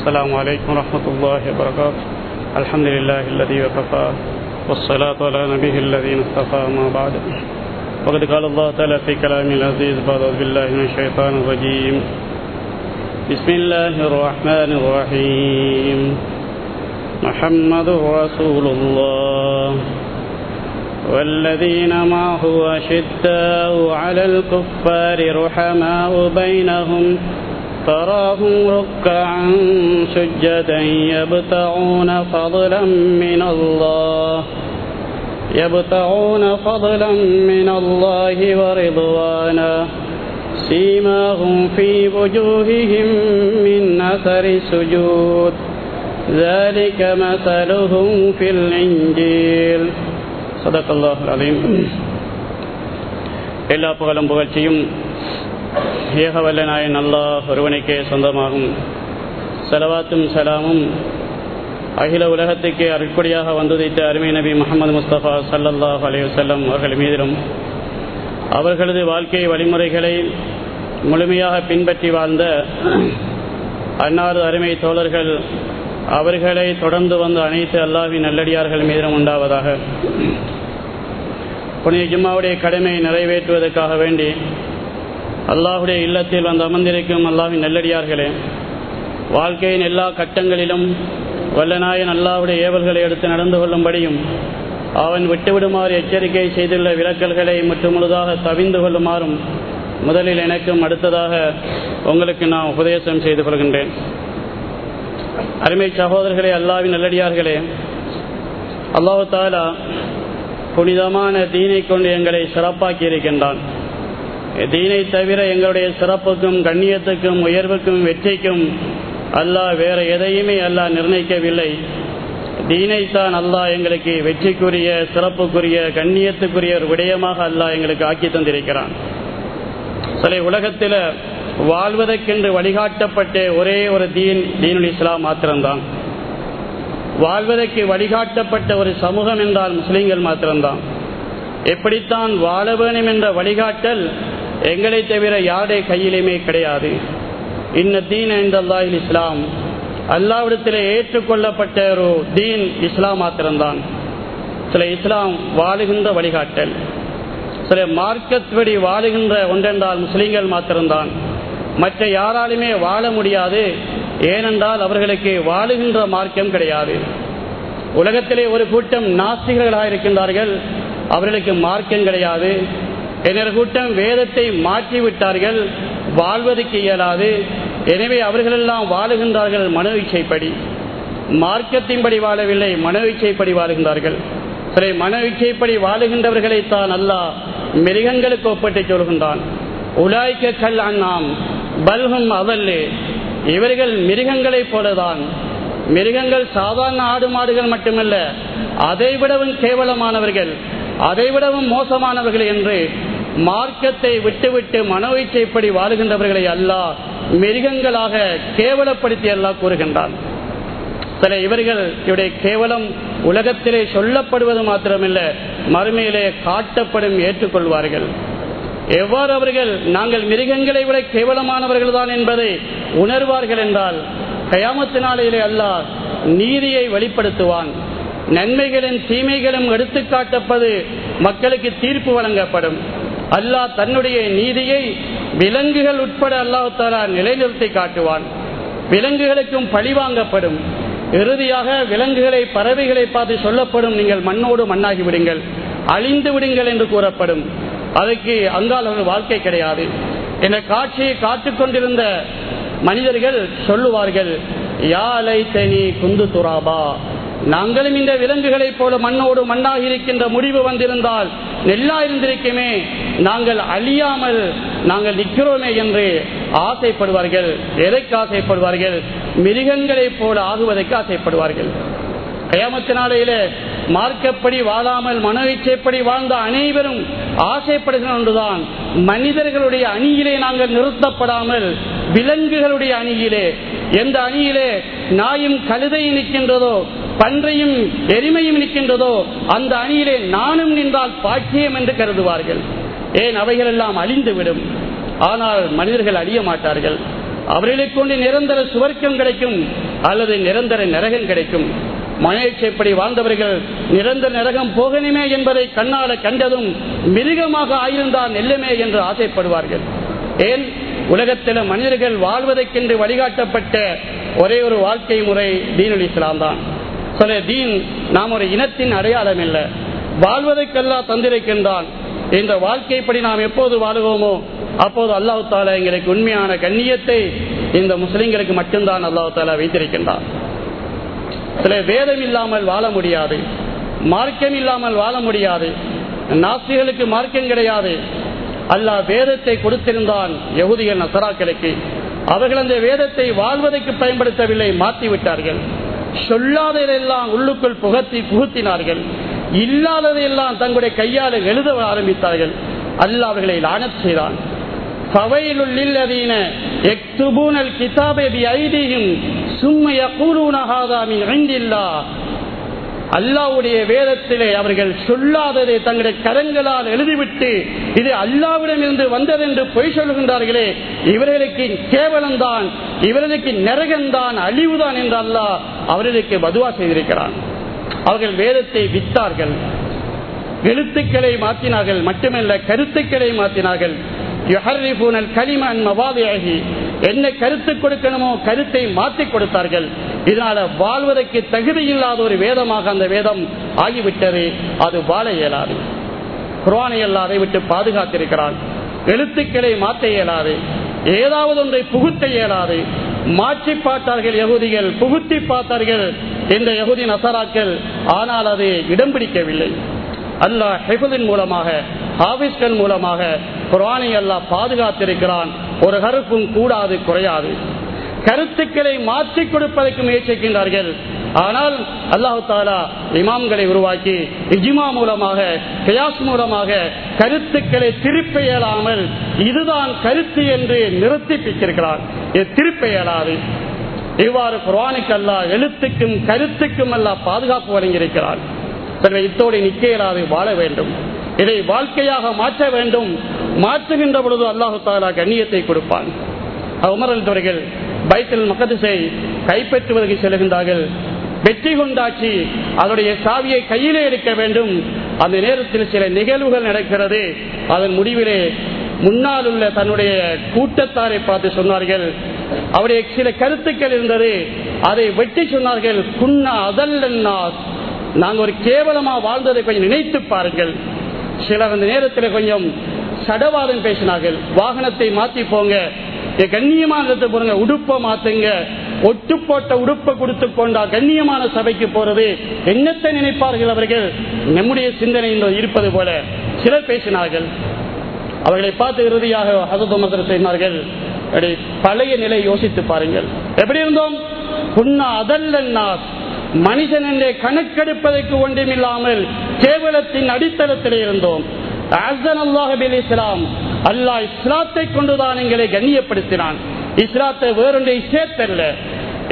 السلام عليكم ورحمة الله وبركاته. الحمد لله الذي وكفى والصلاة على نبيه الذين اصطفى ما بعد. وقد قال الله تعالى في كلام العزيز بعد بالله من الشيطان الرجيم. بسم الله الرحمن الرحيم. محمد رسول الله. والذين معه أشداء على الكفار رحماء بينهم. تراهم ركعا سجدا يبتغون فضلا من الله يبتغون فضلا من الله ورضوانا سيماهم في وجوههم من أثر السجود ذلك مثلهم في الإنجيل صدق الله العظيم எல்லா புகழும் புகழ்ச்சியும் ஏகவல்ல நாயன் அல்லாஹ் ஒருவனுக்கே சொந்தமாகும். செலவாத்தும் செலாமும் அகில உலகத்துக்கே அருட்படியாக வந்துதைத்த அருமை நபி முகமது முஸ்தபா சல்லல்லாஹ் அலையுசல்லம் அவர்கள் மீதிலும் அவர்களது வாழ்க்கை வழிமுறைகளை முழுமையாக பின்பற்றி வாழ்ந்த அன்னாறு அருமை தோழர்கள் அவர்களை தொடர்ந்து வந்த அனைத்து அல்லாவின் நல்லடியார்கள் மீதும் உண்டாவதாக. புனித ஜும்மாவுடைய கடமையை நிறைவேற்றுவதற்காக வேண்டி அல்லாஹுடைய இல்லத்தில் வந்து அமர்ந்திருக்கும் அல்லாவின் நல்லடியார்களே வாழ்க்கையின் எல்லா கட்டங்களிலும் வல்லநாயன் அல்லாவுடைய ஏவல்களை எடுத்து நடந்து கொள்ளும்படியும் அவன் விட்டுவிடுமாறு எச்சரிக்கை செய்துள்ள விலக்கல்களை முழுதாக தவிந்து கொள்ளுமாறும் முதலில் எனக்கும் அடுத்ததாக உங்களுக்கு நான் உபதேசம் செய்து கொள்கின்றேன். அருமை சகோதரர்களே அல்லாவின் நல்லடியார்களே அல்லாஹு தாலா புனிதமான தீனை கொண்டு எங்களை சிறப்பாக்கி இருக்கின்றான் தீனை தவிர எங்களுடைய சிறப்புக்கும் கண்ணியத்துக்கும் உயர்வுக்கும் வெற்றிக்கும் அல்லாஹ் வேற எதையுமே அல்லாஹ் நிர்ணயிக்கவில்லை. தீனைத்தான் அல்லாஹ் எங்களுக்கு வெற்றிக்குரிய சிறப்புக்குரிய கண்ணியத்துக்குரிய ஒரு விடயமாக அல்லாஹ் எங்களுக்கு ஆக்கி தந்திருக்கிறான். சில உலகத்தில் வாழ்வதற்கென்று வழிகாட்டப்பட்ட ஒரே ஒரு தீன் தீனுல் இஸ்லாம் மாத்திரம்தான். வாழ்வதற்கு வழிகாட்டப்பட்ட ஒரு சமூகம் என்றால் முஸ்லீம்கள் மாத்திரம்தான். எப்படித்தான் வாழ வேணும் என்ற வழிகாட்டல் எங்களை தவிர யாருடைய கையிலுமே கிடையாது. இன்ன தீன் அல்லாஹில் இஸ்லாம். அல்லாவிடத்தில் ஏற்றுக்கொள்ளப்பட்ட ஒரு தீன் இஸ்லாம் மாத்திரம்தான். சில இஸ்லாம் வாழுகின்ற வழிகாட்டல். சில மார்க்கத்வடி வாழுகின்ற ஒன்றென்றால் முஸ்லீம்கள் மாத்திரம்தான். மற்ற யாராலுமே வாழ முடியாது. ஏனென்றால் அவர்களுக்கு வாழுகின்ற மார்க்கம் கிடையாது. உலகத்திலே ஒரு கூட்டம் நாஸ்திகர்களாக இருக்கின்றார்கள் அவர்களுக்கு மார்க்கம் கிடையாது. என்னொரு கூட்டம் வேதத்தை மாற்றிவிட்டார்கள் வாழ்வதற்கு இயலாது. எனவே அவர்களெல்லாம் வாழுகின்றார்கள் மனவீச்சைப்படி. மார்க்கத்தின்படி வாழவில்லை மனவீச்சைப்படி வாழுகின்றார்கள். சரி மனோ இச்சைப்படி வாழுகின்றவர்களை தான் அல்லா மிருகங்களுக்கு ஒப்பிட்டு சொல்கின்றான். உலாய்க்க கல் அண்ணாம் பல்கும் அவல்லு. இவர்கள் மிருகங்களைப் போலதான். மிருகங்கள் சாதாரண ஆடு மாடுகள் மட்டுமல்ல அதை விடவும் கேவலமானவர்கள் அதை விடவும் மோசமானவர்கள் என்று மார்க்கத்தை விட்டுவிட்டு மனோ இச்சைப்படி வாழுகின்றவர்களை அல்லாஹ் மிருகங்களாக கேவலப்படுத்தி அல்லாஹ் கூறுகின்றான். சில இவர்கள் இவருடைய கேவலம் உலகத்திலே சொல்லப்படுவது மாத்திரமில்லை மறுமையிலே காட்டப்படும் ஏற்றுக்கொள்வார்கள். எவ்வாறு அவர்கள் நாங்கள் மிருகங்களை விட கேவலமானவர்கள் தான் என்பதை உணர்வார்கள் என்றால் கயாமத்து நாளையிலே அல்லாஹ் நீதியை வெளிப்படுத்துவான். நன்மைகளின் தீமைகளும் எடுத்து காட்டப்பது மக்களுக்கு தீர்ப்பு வழங்கப்படும். அல்லாஹ் தன்னுடைய நீதியை விலங்குகள் உட்பட அல்லாஹு தாலா நிலைநிறுத்தி காட்டுவான். விலங்குகளுக்கும் பழி வாங்கப்படும். இறுதியாக விலங்குகளை பறவைகளை பார்த்து சொல்லப்படும். நீங்கள் மண்ணோடு மண்ணாகி விடுங்கள். அழிந்து விடுங்கள் என்று கூறப்படும். அதுக்கு அங்கால் அவர்கள் வாழ்க்கை கிடையாது. என்ற காட்சியை காத்துக்கொண்டிருந்த மனிதர்கள் சொல்லுவார்கள் யாலை தனி குந்து துராபா. நாங்களும் இந்த விலங்குகளைப் போல மண்ணோடு மண்ணாக இருக்கின்ற முடிவு வந்திருந்தால் நெல்லா இருந்திருக்குமே. நாங்கள் அழியாமல் நாங்கள் நிற்கிறோமே என்று ஆசைப்படுவார்கள் எதைக்கு ஆசைப்படுவார்கள்? மிருகங்களைப் போல ஆகுவதற்கு ஆசைப்படுவார்கள். கயாமத்தினாலேயில மார்க்கப்படி வாழாமல் மன இச்சைப்படி வாழ்ந்த அனைவரும் ஆசைப்படுகிற ஒன்றுதான். மனிதர்களுடைய அணியிலே நாங்கள் நிறுத்தப்படாமல் விலங்குகளுடைய அணியிலே எந்த அணியிலே நாயும் கழுதை நிற்கின்றதோ பன்றையும் எருமையும் நிற்கின்றதோ அந்த அணியிலே நானும் நின்றால் பாக்கியம் என்று கருதுவார்கள். ஏன் அவைகள் எல்லாம் அழிந்துவிடும்? ஆனால் மனிதர்கள் அழிய மாட்டார்கள். அவர்களை கொண்டு நிரந்தர சுவர்க்கம் கிடைக்கும் அல்லது நிரந்தர நரகம் கிடைக்கும். மனேட்சைப்படி வாழ்ந்தவர்கள் நிரந்தர நரகம் போகணுமே என்பதை கண்ணால கண்டதும் மிருகமாக ஆயிருந்தால் நெல்லுமே என்று ஆசைப்படுவார்கள். ஏன்? உலகத்தில் மனிதர்கள் வாழ்வதற்கென்று வழிகாட்டப்பட்ட ஒரே ஒரு வாழ்க்கை முறை தீனுல் இஸ்லாம் தான். தீன் நாம் ஒரு இனத்தின் அடையாளம் இல்லை. வாழ்வதற்கெல்லாம் தந்திருக்கின்றான். இந்த வாழ்க்கைப்படி நாம் எப்போது வாழ்வோமோ அப்போது அல்லாஹு தாலா எங்களுக்கு உண்மையான கண்ணியத்தை இந்த முஸ்லிம்களுக்கு மட்டும்தான் அல்லாஹு தாலா வைத்திருக்கின்றான். சில வேதம் இல்லாமல் வாழ முடியாது. மார்க்கம் இல்லாமல் வாழ முடியாது. நாசிகளுக்கு மார்க்கம் கிடையாது. அல்லாஹ் வேதத்தை கொடுத்திருந்தான் யகுதிகள் நசராக்களுக்கு. அவர்கள் அந்த வேதத்தை வாழ்வதற்கு பயன்படுத்தவில்லை மாற்றி விட்டார்கள் சொல்லாததெல்லாம் உள்ளுக்குள் புகத்தி புகுத்தினார்கள். இல்லாததையெல்லாம் தங்களுடைய கையால் எழுத ஆரம்பித்தார்கள். அல்ல அவர்களை லானத் செய்தான். அல்லாவுடைய வேதத்திலே அவர்கள் சொல்லாததை தங்களுடைய கரங்களால் எழுதிவிட்டு இது அல்லாவிடம் இருந்து வந்ததென்று பொய் சொல்கின்றார்களே இவர்களுக்கு கேவலம்தான் இவர்களுக்கு நரகம்தான் அழிவுதான் என்று அல்லாஹ் அவர்களுக்கு பதுவா செய்திருக்கிறான். அவர்கள் வேதத்தை வித்தார்கள். எழுத்துக்களை மாற்றினார்கள் மட்டுமல்ல கருத்துக்களை மாற்றினார்கள் என்ன கருத்து கொடுக்கணுமோ கருத்தை மாற்றி கொடுத்தார்கள். இதனால வாழ்வதற்கு தகுதி இல்லாத ஒரு வேதமாக அந்த வேதம் ஆகிவிட்டது. அது வாழ இயலாது. குரானை அல்ல அதை விட்டு பாதுகாத்திருக்கிறான். எழுத்துக்களை மாற்ற இயலாது. ஏதாவது ஒன்றை புகுத்த இயலாது. மாற்றி பார்த்தார்கள் யகுதிகள் புகுத்தி பார்த்தார்கள் இந்த யகுதி நசராக்கள். ஆனால் அது இடம் பிடிக்கவில்லை. அல்லாஹ் ஹெஃபதின் மூலமாக ஹாபிஸ்கள் மூலமாக குரானை அல்லாஹ் பாதுகாத்திருக்கிறான். ஒரு கருப்பும் கூடாது குறையாது. கருத்துக்களை மாற்றிக் கொடுப்பதற்கு முயற்சிக்கின்றார்கள். ஆனால் அல்லாஹு தாலா இமாம்களை உருவாக்கி இஜிமா மூலமாக கயாஸ் மூலமாக கருத்துக்களை திருப்ப இயலாமல் இதுதான் கருத்து என்று நிறுத்திப்பிக்கிறார் இது திருப்ப இயலாது. இவ்வாறு குரானுக்கு அல்ல எழுத்துக்கும் கருத்துக்கும் அல்லா பாதுகாப்பு வழங்கியிருக்கிறார். இத்தோடு நிக்க இயலாது வாழ வேண்டும். இதை வாழ்க்கையாக மாற்ற வேண்டும். மாற்றுகின்ற பொழுது அல்லாஹு தாலா கண்ணியத்தை கொடுப்பான். உமரல்வர்கள் பைத்தல் மக்கதிசை கைப்பற்றுவதற்கு செல்கின்றார்கள். வெற்றி கொண்டாச்சு. அதனுடைய சாவியை கையிலே எடுக்க வேண்டும். அந்த நேரத்தில் சில நிகழ்வுகள் நடக்கிறது. அதன் முடிவிலே முன்னால் உள்ள தன்னுடைய கூட்டத்தாரை பார்த்து சொன்னார்கள். அவருடைய சில கருத்துக்கள் இருந்தது. அதை வெட்டி சொன்னார்கள். குன்னா அதல்லா நாங்கள் ஒரு கேவலமா வாழ்ந்ததை கொஞ்சம் நினைத்து பாருங்கள். சிலர் அந்த நேரத்தில் கொஞ்சம் சடவாதம் பேசினார்கள். வாகனத்தை மாத்தி போங்க. கண்ணியமான போறங்க உடுப்ப மாத்துங்க. ஒட்டு போட்ட உடுப்பை கொடுத்து கொண்டா கண்ணியமான சபைக்கு போறது. என்னத்தை நினைப்பார்கள் அவர்கள்? நம்முடைய சிந்தனை இருப்பது போல சிலர் பேசினார்கள். அவர்களை பார்த்து இறுதியாக ஹசதுமதர் செய்தார்கள் பழைய நிலை யோசித்து பாருங்கள். எப்படி இருந்தோம்? புண்ணா அதல்ல மனிதன் என்றே கணக்கெடுப்பதற்கு ஒன்றுமில்லாமல் கேவலத்தின் அடித்தளத்தில் இருந்தோம். இஸ்லாம். அல்லாஹ் இஸ்லாத்தை கொண்டுதான் எங்களை கண்ணியப்படுத்தினான். இஸ்லாத்தை வேறொன்றை சேர்த்தல்ல.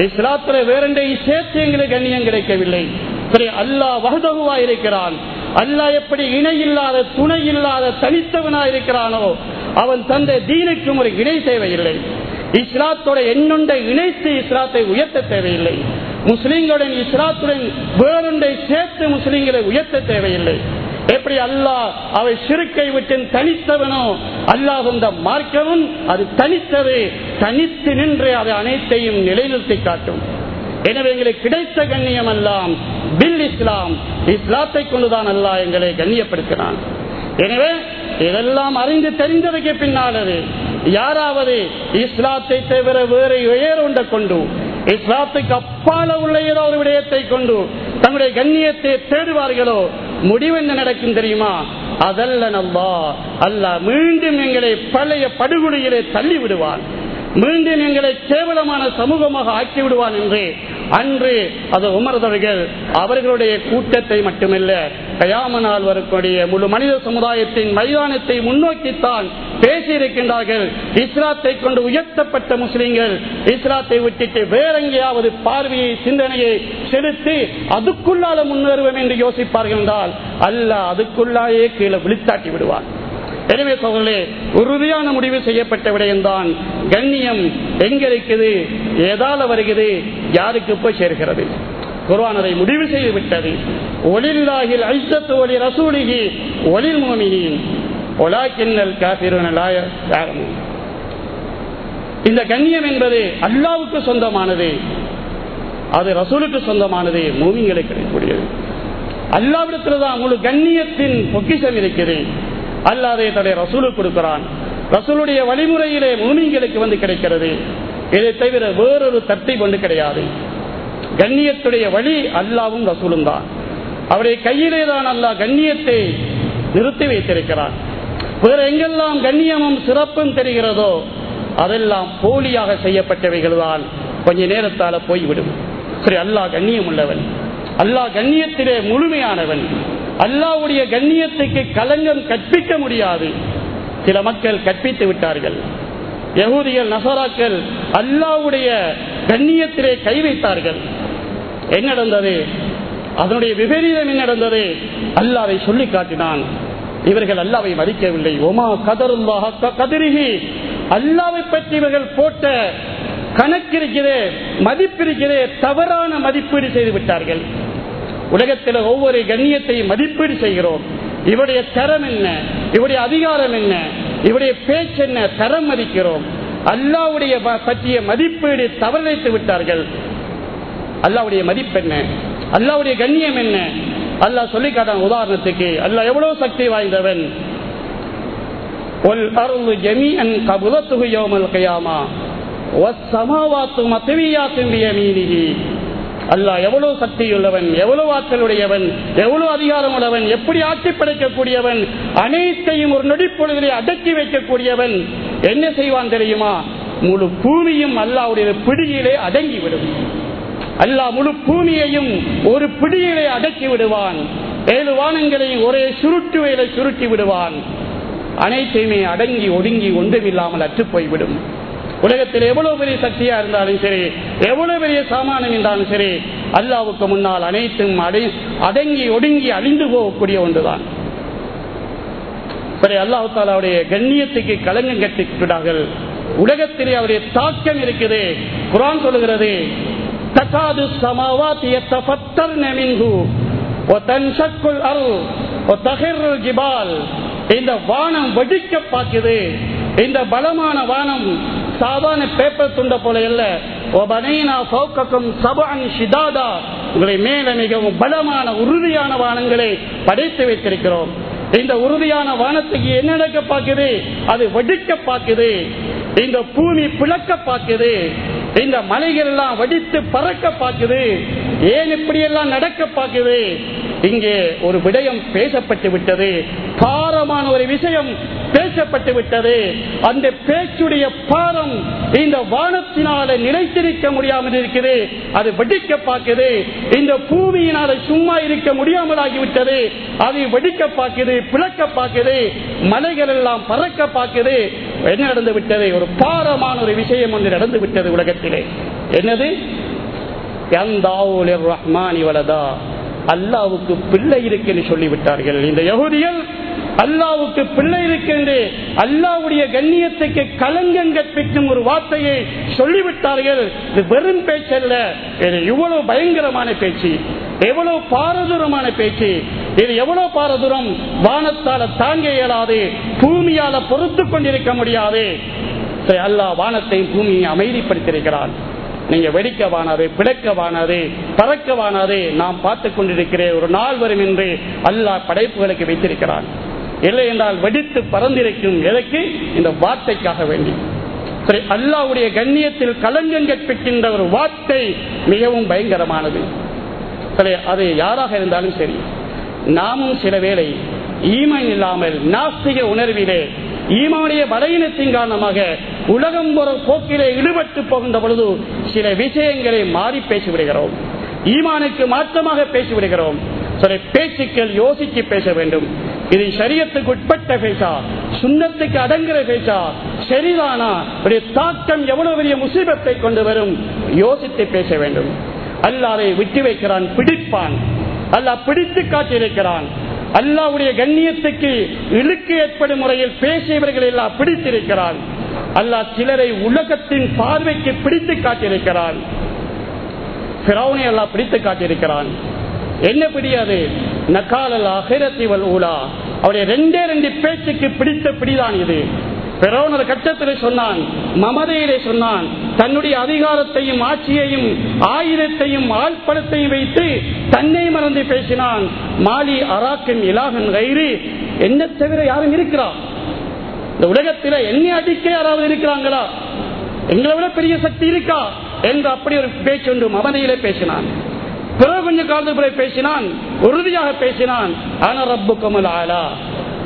இஸ்லாத்துல வேறொன்றை சேர்த்து எங்களுக்கு கண்ணியம் கிடைக்கவில்லை. சரி அல்லாஹ் வகதகுவா இருக்கிறான். அல்லாஹ் எப்படி இணை இல்லாத துணை இல்லாத தனித்தவனா இருக்கிறானோ அவன் தந்த தீனுக்கும் ஒரு இணை தேவையில்லை. இஸ்லாத்தோட என்னொன்றை இணைத்து இஸ்லாத்தை உயர்த்த தேவையில்லை. முஸ்லிம்களுடன் இஸ்லாத்துடன் வேறொன்றை சேர்த்து முஸ்லிம்களை உயர்த்த தேவையில்லை. எப்படி அல்லாஹ் அவை சிறுக்கை விட்டு தனித்தவனோ அல்லாஹ் இந்த மார்க்கவும் அது தனித்தது தனித்து நின்று அதை அனைத்தையும் நிலைநிறுத்தி காட்டும். எனவே எங்களுக்கு கிடைத்த கண்ணியம் எல்லாம் பில் இஸ்லாம் இஸ்லாத்தை கொண்டுதான் அல்லாஹ் எங்களை கண்ணியப்படுத்தினான். எனவே இதெல்லாம் அறிந்து தெரிந்ததுக்கு பின்னாலது யாராவது இஸ்லாத்தை தவிர வேறு உயர் ஒன்றை கொண்டு இஸ்லாத்துக்கு அப்பால உள்ள ஏதோ ஒரு விடயத்தை கொண்டு தங்களுடைய கண்ணியத்தை தேடுவார்களோ முடிவு என்ன நடக்கும் தெரியுமா? அதல்ல நம்பா அல்ல மீண்டும் எங்களை பழைய படுகொலையிலே தள்ளி விடுவான் மீண்டும் எங்களை கேவலமான சமூகமாக ஆக்கி விடுவான் என்று அன்று அது உமர்தவர்கள் அவர்களுடைய கூட்டத்தை மட்டுமல்ல கயாமனால் வரக்கூடிய முழு மனித சமுதாயத்தின் மைதானத்தை முன்னோக்கித்தான் பேசியிருக்கின்றார்கள். இஸ்லாத்தை கொண்டு உயர்த்தப்பட்ட முஸ்லிம்கள் இஸ்லாத்தை விட்டுட்டு வேற எங்கேயாவது பார்வையை சிந்தனையை செலுத்தி அதுக்குள்ளால முன்னேறுவோம் என்று யோசிப்பார்கள் என்றால் அல்ல அதுக்குள்ளாயே கீழே விழித்தாட்டி விடுவார் எனவே சோழர்களே உறுதியான முடிவு செய்யப்பட்ட விடயம்தான் கண்ணியம் எங்க இருக்குது ஏதால வருகிறது யாருக்கு போய் சேர்கிறது. குர்ஆன் அதை முடிவு செய்து விட்டது ஒளில்லாஹில் ஐசத்து ஒளி ரசூலிகி ஒளில் மோமினின் ஒலாக்கின்னல் காபிருன இந்த கண்ணியம் என்பது அல்லாவுக்கு சொந்தமானது. அது ரசூலுக்கு சொந்தமானது. மூமிங்களுக்கு கிடைக்கக்கூடியது. அல்லாவிடத்தில் தான் முழு கண்ணியத்தின் பொக்கிஷம் இருக்கிறது அல்லாதே தடைய ரசூலு கொடுக்கிறான். ரசூலுடைய வழிமுறையிலே மூமிங்களுக்கு வந்து கிடைக்கிறது. இதை தவிர வேறொரு தட்டை கொண்டு கிடையாது. கண்ணியத்துடைய வழி அல்லாவும் ரசூலும் தான். அவருடைய கையிலே தான் அல்லாஹ் கண்ணியத்தை நிறுத்தி வைத்திருக்கிறான். வேற எங்கெல்லாம் கண்ணியமும் சிறப்பும் தெரிகிறதோ அதெல்லாம் போலியாக செய்யப்பட்டவைகள் தான் கொஞ்ச நேரத்தால போய்விடும். சரி அல்லாஹ் கண்ணியம் உள்ளவன் அல்லாஹ் கண்ணியத்திலே முழுமையானவன். அல்லாவுடைய கண்ணியத்துக்கு களங்கம் கற்பிக்க முடியாது. சில மக்கள் கற்பித்து விட்டார்கள். யகூதிகள் நசராக்கள் அல்லாவுடைய கண்ணியத்திலே கை வைத்தார்கள். என்ன நடந்தது? அதனுடைய விபரீதம் என்ன நடந்தது? அல்லாவை சொல்லி காட்டினான். இவர்கள் அல்லாவை மதிக்கவில்லை. ஒமா கதருல்லாஹ கதிரிகி அல்லாவை பற்றி இவர்கள் போட்ட கணக்கிருக்கிறே மதிப்பிருக்கிறே தவறான மதிப்பீடு செய்து விட்டார்கள். உலகத்தில் ஒவ்வொரு கண்ணியத்தையும் மதிப்பீடு செய்கிறோம். இவருடைய தரம் என்ன? இவருடைய அதிகாரம் என்ன? இவருடைய பேச்சு என்ன? தரம் மதிக்கிறோம். அல்லாவுடைய பற்றிய மதிப்பீடு தவறைத்து விட்டார்கள். அல்லாவுடைய மதிப்பு என்ன? அல்லாவுடைய கண்ணியம் என்ன? அல்லா சொல்லி காட்டான் உதாரணத்துக்கு அல்லா எவ்வளவு சக்தி வாய்ந்தவன்? கபுலத்துகு யோமல் கயாமா அல்லா எவ்வளவு சக்தியுள்ளவன் எவ்வளவு ஆற்றல் உடையவன் எவ்வளவு அதிகாரம் உள்ளவன் எப்படி ஆட்சி படைக்கக்கூடியவன் அனைத்தையும் ஒரு நொடிப்பொழுதிலே அடக்கி வைக்கக்கூடியவன் என்ன செய்வான் தெரியுமா? முழு பூமியும் அல்லாவுடைய பிடியிலே அடங்கிவிடும். அல்லா முழு பூமியையும் ஒரு பிடியிலே அடக்கி விடுவான். ஏழு வானங்களையும் ஒரே சுருட்டு வேலை சுருட்டி விடுவான். அனைத்தையுமே அடங்கி ஒடுங்கி ஒன்றுமில்லாமல் அற்று போய்விடும். உலகத்தில் எவ்வளவு பெரிய சக்தியா இருந்தாலும் சரி எவ்வளவு பெரிய சாமானம் இருந்தாலும் சரி அல்லாவுக்கு முன்னால் அனைத்தும் அடங்கி ஒடுங்கி அழிந்து போகக்கூடிய ஒன்றுதான். அல்லாஹு தாலாவுடைய கண்ணியத்துக்கு கலங்கம் கட்டிவிட்டார்கள். உலகத்திலே அவருடைய தாக்கம் இருக்குது. குரான் சொல்லுகிறது தகாது சமாவாத்திய தபத்தர் நெமின்கு இந்த வானம் வெடிக்க பார்க்குது இந்த பலமான வானம் சாதாரண பேப்பர் துண்ட போல இல்ல. உங்களை மேல மிகவும் பலமான உறுதியான வானங்களை படைத்து வைத்திருக்கிறோம். இந்த உறுதியான வானத்துக்கு என்ன நடக்க பார்க்குது அது வடிக்க பார்க்குது இந்த பூமி பிளக்க பார்க்குது இந்த மலைகள் எல்லாம் வடித்து பறக்க பார்க்குது ஏன் இப்படி எல்லாம் நடக்க பார்க்குது இங்கே ஒரு விடயம் பேசப்பட்டு விட்டது. பாரமான ஒரு விஷயம் பேசப்பட்டு விட்டது. அந்த பேச்சுடைய பாரம் இந்த வானத்தினால நிலைத்திருக்க முடியாமல் இருக்குது. அது வெடிக்க பார்க்குது இந்த பூமியினால சும்மா இருக்க முடியாமல் ஆகிவிட்டது அது வெடிக்க பார்க்குது பிளக்க பார்க்குது மலைகள் எல்லாம் பறக்க பார்க்குது என்ன நடந்து விட்டது? ஒரு பாரமான ஒரு விஷயம் ஒன்று நடந்து விட்டது உலகத்திலே. என்னது? யந்தாவுலிர் ரஹ்மானி வலதா. அல்லாவுக்கு பிள்ளை இருக்குன்னு சொல்லிவிட்டார்கள். இந்த யகுதிகள் அல்லாவுக்கு பிள்ளை இருக்கின்ற அல்லாவுடைய கண்ணியத்துக்கு கலங்கம் கற்பிக்கும் ஒரு வார்த்தையை சொல்லிவிட்டார்கள். இது வெறும் பேச்சல்ல இவ்வளவு பயங்கரமான பேச்சு எவ்வளவு பாரதூரமான பேச்சு இது எவ்வளவு பாரதூரம் வானத்தால தாங்க இயலாது பூமியால பொறுத்து கொண்டிருக்க முடியாது. சரி, அல்லாஹ் வானத்தையும் பூமியை அமைதிப்படுத்தியிருக்கிறான். நீங்க வெடிக்க வானாது பிளக்க பறக்க நாம் பார்த்து கொண்டிருக்கிற ஒரு நாள் வரும் என்று அல்லாஹ் படைப்புகளுக்கு வைத்திருக்கிறான். இல்லை என்றால் வெடித்து பறந்திருக்கும் எதற்கு இந்த வார்த்தைக்காக வேண்டி. சரி அல்லாவுடைய கண்ணியத்தில் கலங்கம் கற்பிக்கின்ற ஒரு வார்த்தை மிகவும் பயங்கரமானது. சரி அது யாராக இருந்தாலும் சரி நாமும் சில வேளை ஈமன் இல்லாமல் நாஸ்திக உணர்விலே ஈமானுடைய பலகீனத்தின் காரணமாக உலகம் ஒரு போக்கிலே ஈடுபட்டு போகின்ற பொழுது சில விஷயங்களை மாறி பேசிவிடுகிறோம். ஈமானுக்கு மாற்றமாக பேசிவிடுகிறோம். சில பேச்சுக்கள் யோசித்து பேச வேண்டும். இது சரியத்துக்கு உட்பட்ட பேசா? சுண்ணத்துக்கு அடங்குற பேசா? சரிதானா? ஒரு தாக்கம் எவ்வளவு பெரிய முசீபத்தை கொண்டு வரும்? யோசித்து பேச வேண்டும். அல்லாவை விட்டு வைக்கிறான் பிடிப்பான். அல்லாஹ் பிடித்து காட்டியிருக்கிறான். அல்லாவுடைய கண்ணியத்துக்கு இழுக்கு ஏற்படும் முறையில் பேசியவர்கள் எல்லாம் பிடித்திருக்கிறான் அல்லாஹ் சிலரை உலகத்தின் பார்வைக்கு பிடித்து காட்டியிருக்கிறான். பிறவுனை எல்லாம் பிடித்து காட்டியிருக்கிறான். என்ன பிடியாது? நக்காலல் அகிரத்தி வல் ஊலா. அவருடைய ரெண்டே ரெண்டு பேச்சுக்கு பிடித்த பிடிதான் இது. பிறவனர் கட்டத்தில் சொன்னான் மமதையிலே சொன்னான் தன்னுடைய அதிகாரத்தையும் ஆட்சியையும் ஆயுதத்தையும் ஆழ்படத்தையும் வைத்து தன்னை மறந்து பேசினான். மாலி அராக்கின் இலாகன் கயிறு என்ன தவிர யாரும் இருக்கிறார் இந்த உலகத்தில் என்னை அடிக்க யாராவது இருக்கிறாங்களா? எங்களை விட பெரிய சக்தி இருக்கா? என்று அப்படி ஒரு பேச்சு ஒன்று மமதையிலே பேசினான். பிறகு கொஞ்ச காலத்துக்கு பேசினான். உறுதியாக பேசினான். ஆனா ரப்பு கமல் ஆலா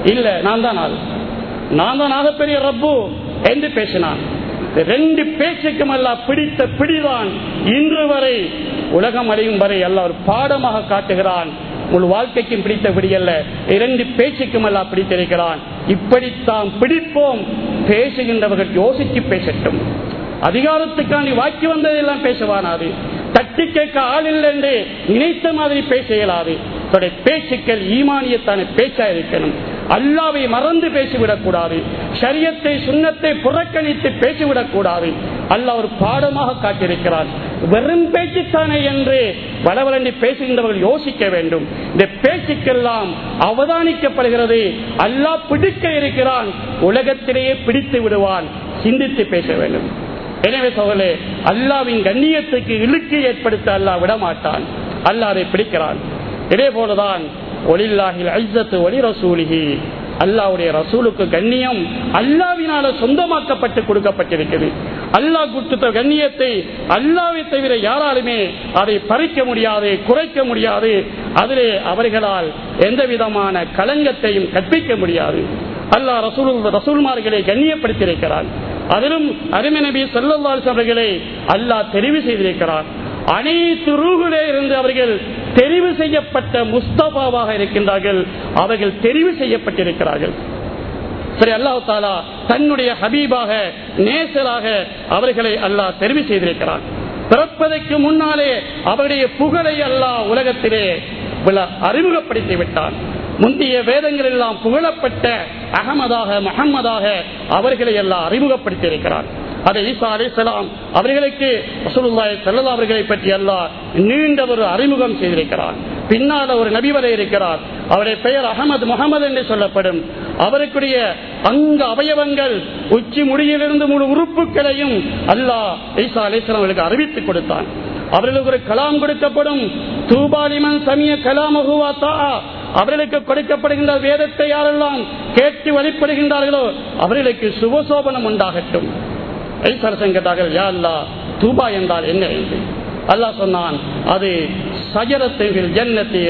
இல்ல நான் தான் ஆள். நான் தான் ஆகப்பெரிய ரப்பு. என்று பேசினான். ரெண்டு பேச்சுக்கும் அல்ல பிடித்த பிடிதான் இன்று வரை உலகம் அடையும் வரை அல்ல ஒரு பாடமாக காட்டுகிறான். உள் வாழ்க்கைக்கும் பிடித்த பிடியல்ல இரண்டு பேச்சுக்கும் அல்ல பிடித்திருக்கிறான். இப்படித்தான் பிடிப்போம். பேசுகின்றவர்கள் யோசித்து பேசட்டும். அதிகாரத்துக்காண்டி வாக்கி வந்ததெல்லாம் பேசவானாது. தட்டி கேட்க ஆள் இல்லை என்று நினைத்த மாதிரி பேச இயலாது. பேச்சுக்கள் ஈமானியத்தான பேச்சா இருக்கணும். அல்லாவை மறந்து பேசிவிடக் கூடாது சரியத்தை சுண்ணத்தை புறக்கணித்து பேசிவிடக் கூடாது அல்ல ஒரு பாடமாக காட்டியிருக்கிறார் வெறும் பேச்சுத்தானே என்று வளவலண்டி பேசுகின்றவர்கள் யோசிக்க வேண்டும். இந்த பேச்சுக்கெல்லாம் அவதானிக்கப்படுகிறது. அல்லாஹ் பிடிக்க இருக்கிறான். உலகத்திலேயே பிடித்து விடுவான். சிந்தித்து பேச வேண்டும். எனவே சோழே அல்லாவின் கண்ணியத்துக்கு இழுக்கு ஏற்படுத்த அல்லா விடமாட்டான். அல்லா அதை பிடிக்கிறான். இதே போலதான் ஒளில்லாஹில் ஐசத்து ஒளி ரசூலிகி அல்லாவுடைய ரசூலுக்கு கண்ணியம் அல்லாவினால சொந்தமாக்கப்பட்டு கொடுக்கப்பட்டிருக்கிறது. அல்லாஹ் கொடுத்த கண்ணியத்தை அல்லாவை தவிர யாராலுமே அதை பறிக்க முடியாது குறைக்க முடியாது. அதிலே அவர்களால் எந்த விதமான களங்கத்தையும் கற்பிக்க முடியாது. அல்லாஹ் ரசூல் ரசூல்மார்களை கண்ணியப்படுத்தியிருக்கிறார். அதிலும் அருமை நபி சொல்லவாஸ் அவர்களை அல்லாஹ் தெரிவு செய்திருக்கிறார். அனைத்து ரூகுலே இருந்து அவர்கள் தெரிவு செய்யப்பட்ட முஸ்தபாவாக இருக்கின்றார்கள். அவர்கள் தெரிவு செய்யப்பட்டிருக்கிறார்கள். சரி அல்லாஹ் தாலா தன்னுடைய ஹபீபாக நேசராக அவர்களை அல்லாஹ் தெரிவு செய்திருக்கிறார் பிறப்பதற்கு முன்னாலே அவருடைய புகழை அல்லாஹ் உலகத்திலே அறிமுகப்படுத்தி விட்டான். முந்தைய வேதங்கள் எல்லாம் புகழப்பட்ட அகமதாக மஹம்மதாக அவர்களை எல்லாம் அறிமுகப்படுத்தி இருக்கிறார் அதை ஈசா அலிசலாம் அவர்களுக்கு ரசூலுல்லாஹி ஸல்லல்லாஹு அவர்களை பற்றி அல்லாஹ் நீண்ட ஒரு அறிமுகம் செய்திருக்கிறார் பின்னால் ஒரு நபி வரை இருக்கிறார். அவருடைய பெயர் அகமது முகமது என்று சொல்லப்படும். அவருக்குரிய அங்க அவயவங்கள் உச்சி முடியிலிருந்து முழு உறுப்புகளையும் அல்லாஹ் ஈசா அலிஸ்லாம் அவர்களுக்கு அறிவித்துக் கொடுத்தான். அவர்களுக்கு ஒரு கலாம் கொடுக்கப்படும். தூபாலிமன் சமிய கலாமகுவாத்தா அவர்களுக்கு கொடுக்கப்படுகின்ற வேதத்தை யாரெல்லாம் கேட்டு வழிபடுகின்றார்களோ அவர்களுக்கு சுபசோபனம் உண்டாகட்டும். ஐசரசன் கேட்டார்கள் யா அல்லா தூபா என்றால் என்ன என்று? அல்லாஹ் சொன்னான் அது சஜரத்தில் ஜன்னத்தி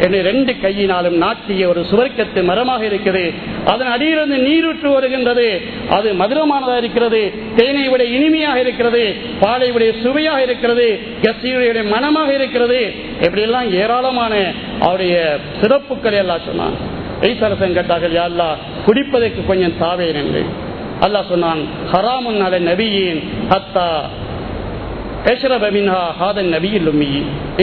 என்று ரெண்டு கையினாலும் நாட்டிய ஒரு சுவர்க்கத்து மரமாக இருக்கிறது அதன் அடியிலிருந்து நீரூற்று வருகின்றது. அது மதுரமானதாக இருக்கிறது. தேனை விட இனிமையாக இருக்கிறது. பாலை விட சுவையாக இருக்கிறது. கசியுடைய மனமாக இருக்கிறது. இப்படியெல்லாம் ஏராளமான அவருடைய சிறப்புக்களை எல்லாம் சொன்னான். ஐசரசன் கேட்டார்கள் யாழ்லா குடிப்பதற்கு கொஞ்சம் தாவேன் என்று. அல்லாஹ் சொன்னான் ஹராமுன் அலை நபியின் ஹத்தா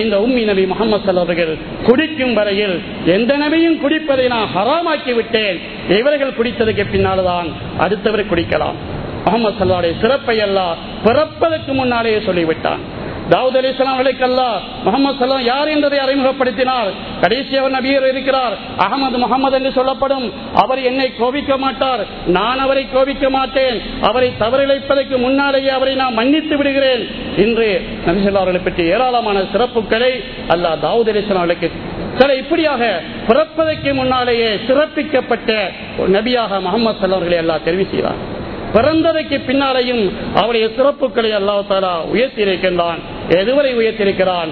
இந்த உம்மி நபி முகமது அவர்கள் குடிக்கும் வரையில் எந்த நபியும் குடிப்பதை நான் ஹராமாக்கி விட்டேன். இவர்கள் குடித்ததுக்கு பின்னால்தான் அடுத்தவர் குடிக்கலாம். முகமது சல்லாவுடைய சிறப்பை அல்ல பிறப்பதற்கு முன்னாலேயே சொல்லிவிட்டான். தாவூத் அலி இஸ்லாம் அழைக்கல்லா. முகமது சலாம் யார் என்பதை அறிமுகப்படுத்தினார். கடைசி அவர் நபியர் இருக்கிறார். அகமது முகமது என்று சொல்லப்படும். அவர் என்னை கோபிக்க மாட்டார். நான் அவரை கோபிக்க மாட்டேன். அவரை தவறிழைப்பதற்கு முன்னாலேயே அவரை நான் மன்னித்து விடுகிறேன். இன்று நபிசல்லா அவர்களை பற்றி ஏராளமான சிறப்புகளை அல்லாஹ் தாவூத் அலி இஸ்லாம்களுக்கு சில இப்படியாக பிறப்பதற்கு முன்னாலேயே சிறப்பிக்கப்பட்ட நபியாக முகமது சல்லவர்களை எல்லாம் தெரிவிக்கிறார் பிறந்ததைக்கு பின்னாலையும் அவருடைய சிறப்புகளை அல்லாஹாலா உயர்த்தி இருக்கின்றான். எதுவரை உயர்த்திருக்கிறான்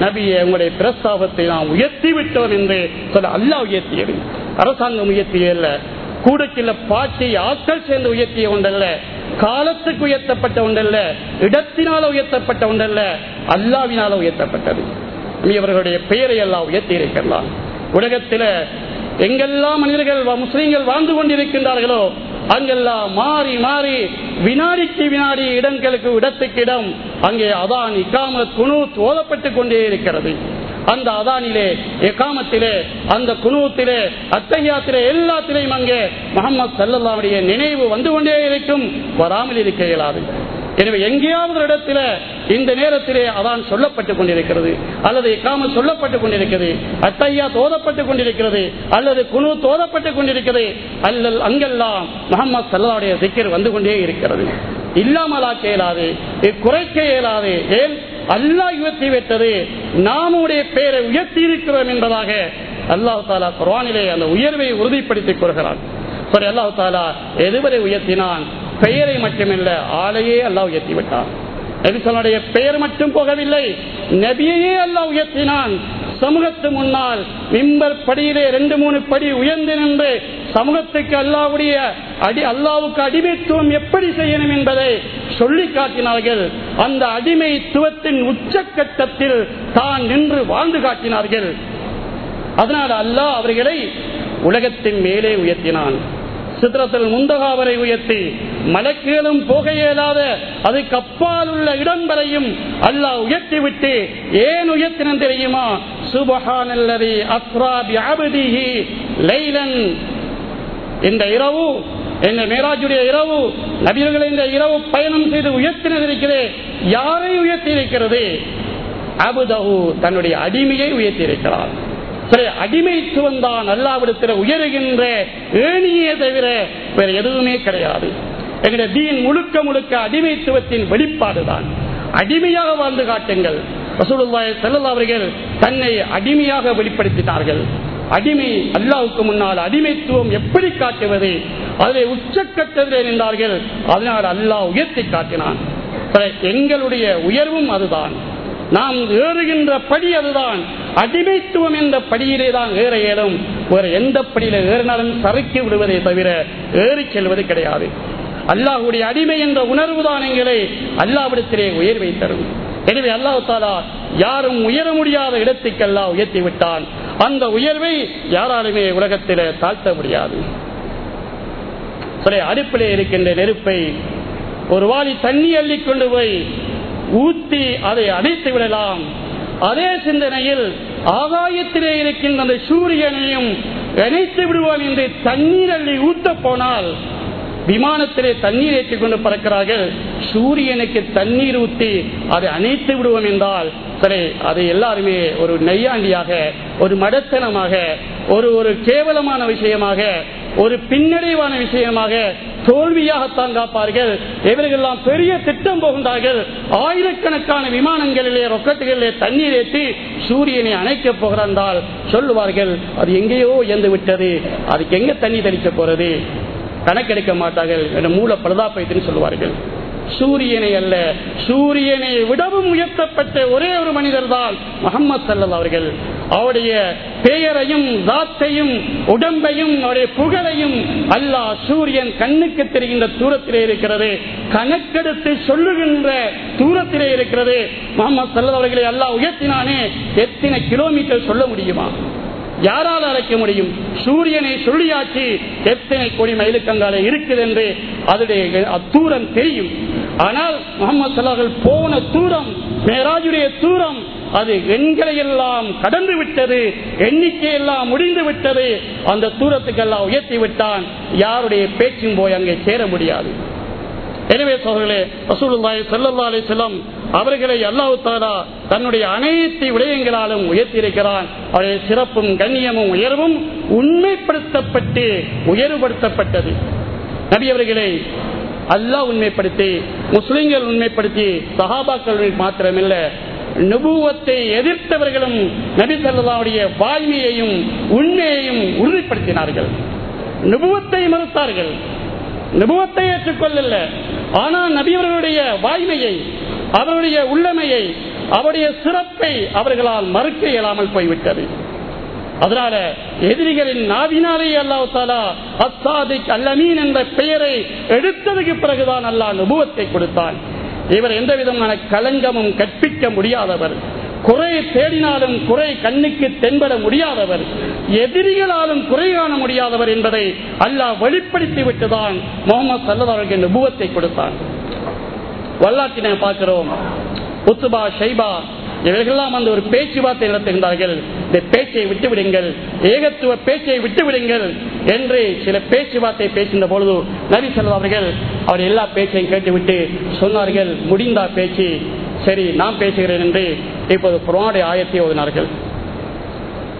நபியை உங்களுடைய பிரஸ்தாபத்தை நாம் உயர்த்தி விட்டோம் என்று சொல்ல அல்லா உயர்த்தியது. அரசாங்கம் உயர்த்தியல்ல கூடக்கில்ல பாட்டி ஆட்கள் சேர்ந்து உயர்த்திய ஒன்றல்ல காலத்துக்கு உயர்த்தப்பட்ட ஒன்றல்ல இடத்தினால உயர்த்தப்பட்ட ஒன்றல்ல அல்லாவினால உயர்த்தப்பட்டது. அவர்களுடைய பெயரை எல்லாம் உயர்த்தி இருக்கலாம் உலகத்தில எங்கெல்லாம் மனிதர்கள் முஸ்லீம்கள் வாழ்ந்து கொண்டிருக்கின்றார்களோ அங்கெல்லாம் மாறி மாறி வினாடிக்கு வினாடி இடங்களுக்கு இடத்துக்கு இடம் அங்கே அதான் இக்காமத் குணு ஓதப்பட்டுக் கொண்டே இருக்கிறது. அந்த அதானிலே எக்காமத்திலே அந்த குனூத்திலே அத்தகையாத்திலே எல்லாத்திலையும் அங்கே முகமது சல்லாவுடைய நினைவு வந்து கொண்டே இருக்கும். வராமல் இருக்க இயலாது. எனவே எங்கேயாவது இடத்துல இந்த நேரத்திலே அதான் சொல்லப்பட்டுக் கொண்டிருக்கிறது அல்லது இக்காம சொல்லப்பட்டுக் கொண்டிருக்கிறது அத்தையா தோதப்பட்டுக் கொண்டிருக்கிறது அல்லது குழு தோதப்பட்டுக் கொண்டிருக்கிறது அல்லல் அங்கெல்லாம் முகமது சல்லாவுடைய சிக்கர் வந்து கொண்டே இருக்கிறது. இல்லாமலாக்க இயலாது குறைக்க இயலாது ஏன்? அல்லா உயர்த்தி வைத்தது நாமுடைய பெயரை உயர்த்தி இருக்கிறோம் என்பதாக அல்லாஹு தாலா குரானிலே அந்த உயர்வை உறுதிப்படுத்திக் கொள்கிறான் சரி அல்லாஹு தாலா எதுவரை உயர்த்தினான்? பெயரை மட்டுமில்ல ஆளையே அல்லாஹ் உயர்த்தி விட்டான் நபிசனுடைய பெயர் மட்டும் போகவில்லை நபியையே அல்லாஹ் உயர்த்தினான். சமூகத்து முன்னால் மிம்பர் படியிலே ரெண்டு மூணு படி உயர்ந்து நின்று சமூகத்துக்கு அல்லாவுடைய அடி அல்லாவுக்கு அடிமைத்துவம் எப்படி செய்யணும் என்பதை சொல்லி காட்டினார்கள். அந்த அடிமைத்துவத்தின் உச்சக்கட்டத்தில் தான் நின்று வாழ்ந்து காட்டினார்கள். அதனால் அல்லாஹ் அவர்களை உலகத்தின் மேலே உயர்த்தினான். சித்திரத்தில் முந்தகாவரை உயர்த்தி மலக்குகளும் போக இயலாத அதுக்கு அப்பால் உள்ள இடம் வரையும் அல்லாஹ் உயர்த்தி விட்டு ஏன் உயர்த்தினன் தெரியுமா? சுபஹானல்லதி அஸ்ராபி அபதிஹி லைலன். இந்த இரவு எங்கள் மேராஜுடைய இரவு நபியர்கள் இந்த இரவு பயணம் செய்து உயர்த்தினது இருக்கிறது யாரை உயர்த்தி இருக்கிறது அபுதகு தன்னுடைய அடிமையை உயர்த்தி இருக்கிறார் அடிமைத்துவம் தான் அல்லாவிடத்தில் உயருகின்ற ஏனியே தவிர வேற எதுவுமே கிடையாது. எங்களுடைய தீன் முழுக்க முழுக்க அடிமைத்துவத்தின் வெளிப்பாடுதான். அடிமையாக வாழ்ந்து காட்டுங்கள். செல்லல்லா அவர்கள் தன்னை அடிமையாக வெளிப்படுத்தினார்கள். அடிமை அல்லாவுக்கு முன்னால் அடிமைத்துவம் எப்படி காட்டுவது? அதில் உச்சக்கட்டத்தில் நின்றார்கள். அதனால் அல்லாஹ் உயர்த்தி காட்டினான். எங்களுடைய உயர்வும் அதுதான். நாம் ஏறுகின்ற படி அதுதான். அடிமைத்துவம் என்ற படியிலே தான் ஏற இயலும் வேறு எந்த படியில ஏறினாலும் சறுக்கி விடுவதை தவிர ஏறி செல்வது கிடையாது. அல்லாஹுடைய அடிமை என்ற உணர்வு தான் எங்களை அல்லாவிடத்திலே உயர்வை தரும். எனவே அல்லாஹாலா யாரும் உயர முடியாத இடத்துக்கு உயர்த்தி விட்டான். அந்த உயர்வை யாராலுமே உலகத்தில தாழ்த்த முடியாது. அடுப்பிலே இருக்கின்ற நெருப்பை ஒரு வாலி தண்ணி அள்ளி கொண்டு போய் ஊத்தி அதை அணைத்து விடலாம். அதே சிந்தனையில் ஆகாயத்திலே இருக்கின்ற அந்த சூரியனையும் இணைத்து விடுவோம் என்று தண்ணீர் அள்ளி ஊத்த போனால் விமானத்திலே தண்ணீர் ஏற்றிக் கொண்டு பறக்கிறார்கள். சூரியனுக்கு தண்ணீர் ஊற்றி அதை அணைத்து விடுவோம் என்றால் சரி அதை எல்லாருமே ஒரு நெய்யாண்டியாக ஒரு மடத்தனமாக ஒரு ஒரு கேவலமான விஷயமாக ஒரு பின்னடைவான விஷயமாக தோல்வியாகத்தான் காப்பார்கள். இவர்களெல்லாம் பெரிய திட்டம் போகின்றார்கள் ஆயிரக்கணக்கான விமானங்களிலே ரொக்கட்டுகளிலே தண்ணீர் ஏற்றி சூரியனை அணைக்கப் போகிறால் சொல்லுவார்கள் அது எங்கேயோ இயந்து விட்டது. அதுக்கு எங்க தண்ணி தெளிக்க போறது? கணக்கெடுக்க மாட்டார்கள் என்ற மூல பிரதாபயத்தின்னு சொல்லுவார்கள். சூரியனை அல்ல சூரியனை விடவும் உயர்த்தப்பட்ட ஒரே ஒரு மனிதர் தான் முகமது சல்லல் அவர்கள். அவருடைய பெயரையும் தாத்தையும் உடம்பையும் அவருடைய புகழையும் அல்லாஹ் சூரியன் கண்ணுக்கு தெரிகின்ற தூரத்திலே இருக்கிறது. கணக்கெடுத்து சொல்லுகின்ற தூரத்திலே இருக்கிறது. முகமது சல்லத் அவர்களை அல்லாஹ் உயர்த்தினானே எத்தனை கிலோமீட்டர் சொல்ல முடியுமா? யாரால் அழைக்க முடியும்? சூரியனை சொல்லியாச்சு எத்தனை கோடி மயிலுக்கங்கால இருக்குது என்று அதனுடைய தூரம் தெரியும். ஆனால் முகமது சல்லாஹர்கள் போன தூரம் மேராஜுடைய தூரம் அது எண்களை எல்லாம் கடந்து விட்டது எண்ணிக்கை எல்லாம் முடிந்து விட்டது. அந்த தூரத்துக்கெல்லாம் உயர்த்தி விட்டான். யாருடைய பேச்சும் போய் அங்கே சேர முடியாது. எனவே சோழர்களே ரசூலுல்லாய் செல்லல்லா அலி செல்லம் அவர்களை அல்லாஹு தாலா தன்னுடைய அனைத்து விடயங்களாலும் உயர்த்தியிருக்கிறான். அவருடைய சிறப்பும் கண்ணியமும் உயர்வும் உண்மைப்படுத்தப்பட்டு உயர்வுபடுத்தப்பட்டது. நபி அவர்களை அல்லாஹ் உண்மைப்படுத்தி முஸ்லிம்கள் உண்மைப்படுத்தி சஹாபாக்கள் மாத்திரமில்லை நுபுவத்தை எதிர்த்தவர்களும் நபிசல்லாவுடைய வாய்மையையும் உண்மையையும் உறுதிப்படுத்தினார்கள். நுபுவத்தை மறுத்தார்கள். நுபுவத்தை ஏற்றுக்கொள்ளல. ஆனால் நபியவர்களுடைய வாய்மையை அவருடைய உள்ளமையை அவருடைய சிறப்பை அவர்களால் மறுக்க இயலாமல் போய்விட்டது. அதனால எதிரிகளின் நாவினாலே அல்லாஹ் தாலா அசாதிக் அல்லமீன் என்ற பெயரை எடுத்ததுக்கு பிறகுதான் அல்லாஹ் நுபுவத்தை கொடுத்தான். இவர் எந்த விதமான களங்கமும் கற்பிக்க முடியாதவர். குறை தேடினாலும் குறை கண்ணுக்கு தென்பட முடியாதவர். எதிரிகளாலும் குறை காண முடியாதவர் என்பதை அல்லாஹ் வெளிப்படுத்தி விட்டுதான் முகமது சல்லதாவுக்கு நுபுவத்தை கொடுத்தான். வரலாற்றினை பார்க்கிறோம். உத்துபா ஷைபா இவர்களெல்லாம் அந்த ஒரு பேச்சுவார்த்தை நடத்துகின்றார்கள். இந்த பேச்சை விட்டுவிடுங்கள் ஏகத்துவ பேச்சை விட்டுவிடுங்கள் என்று சில பேச்சுவார்த்தை பேசுகின்ற பொழுது நபி சொல்லா அவர்கள் அவர் எல்லா பேச்சையும் கேட்டுவிட்டு சொன்னார்கள் முடிந்தா பேச்சு சரி நான் பேசுகிறேன் என்று இப்போது குரானுடைய ஆயத்தை ஓதினார்கள்.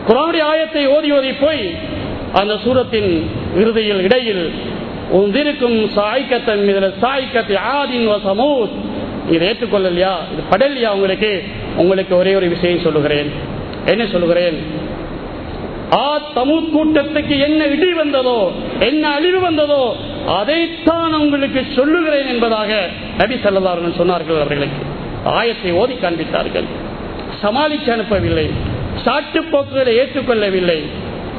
குரானுடைய ஆயத்தை ஓதி ஓதி போய் அந்த சூரத்தின் இறுதியில் இடையில் உந்திருக்கும் சாய்க்கத்தன் மீது சாய்க்கத்தை ஆதின் வசமோ இதை ஏற்றுக்கொள்ளலையா இது படலையா உங்களுக்கு? உங்களுக்கு ஒரே ஒரு விஷயம் சொல்லுகிறேன். என்ன சொல்லுகிறேன்? ஆ தமிழ் கூட்டத்துக்கு என்ன இடி வந்ததோ என்ன அழிவு வந்ததோ அதைத்தான் உங்களுக்கு சொல்லுகிறேன் என்பதாக நபி செல்லதார்கள் சொன்னார்கள் அவர்களுக்கு ஆயத்தை ஓதி காண்பித்தார்கள். சமாளித்து அனுப்பவில்லை. சாட்டு போக்குகளை ஏற்றுக்கொள்ளவில்லை.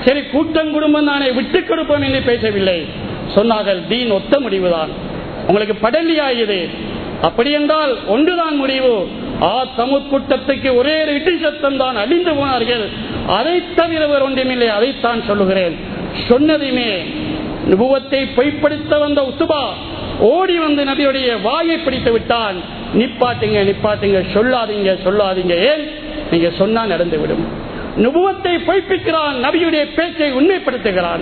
சரி கூட்டம் குடும்பம் தானே விட்டுக் கொடுப்போம் என்று பேசவில்லை. சொன்னார்கள் தீன் ஒத்த முடிவுதான். உங்களுக்கு படலி ஆகியது அப்படி என்றால் ஒன்றுதான் முடிவு. ஆ தமிழ் கூட்டத்துக்கு ஒரே ஒரு இட்டி சத்தம் தான் அழிந்து போனார்கள். அதை தவிர வேறு ஒன்றுமில்லை அதைத்தான் சொல்லுகிறேன். சொன்னதையுமே நுபுவத்தை பொய்ப்படுத்த வந்த உத்துபா ஓடி வந்து நபியுடைய வாயை பிடித்து விட்டான். நிப்பாட்டுங்க நிப்பாட்டுங்க சொல்லாதீங்க சொல்லாதீங்க. ஏன்? நீங்க சொன்னா நடந்துவிடும். நுபுவத்தை பொய்ப்பிக்கிறான் நபியுடைய பேச்சை உண்மைப்படுத்துகிறான்.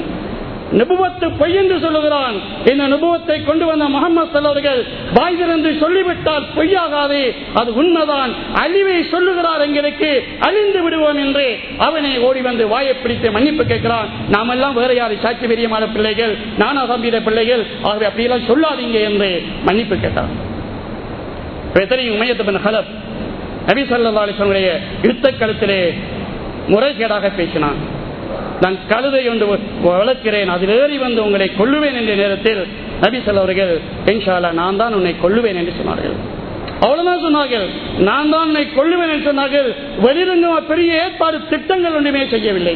நுபுவத்து பொய் என்று சொல்லுகிறான். இந்த நுபுவத்தை கொண்டு வந்த முகமது சல்லவர்கள் வாய் திறந்து சொல்லிவிட்டால் பொய்யாகாதே அது உண்மைதான். அழிவை சொல்லுகிறார் எங்களுக்கு அழிந்து விடுவோம் என்று. அவனை ஓடி வந்து வாயை பிடித்து மன்னிப்பு கேட்கிறான். நாம் எல்லாம் வேற யாரு? சாட்சி பெரியமான பிள்ளைகள் நானா தம்பியிட பிள்ளைகள். ஆகவே அப்படியெல்லாம் சொல்லாதீங்க என்று மன்னிப்பு கேட்டான். தெரியும் உமையத்தபன் ஹலப் நபி சொல்லா அலிசனுடைய யுத்த களத்திலே முறைகேடாக பேசினான். நான் கழுதை ஒன்று வளர்க்கிறேன். அதில் ஏறி வந்து உங்களை கொள்ளுவேன் என்ற நேரத்தில் நபி அவர்கள் இன்ஷாலா நான் தான் உன்னை கொள்ளுவேன் என்று சொன்னார்கள். அவ்வளவுதான் சொன்னார்கள். நான் தான் உன்னை கொள்ளுவேன் என்று சொன்னார்கள். வெளியிருந்து பெரிய ஏற்பாடு திட்டங்கள் ஒன்றுமே செய்யவில்லை.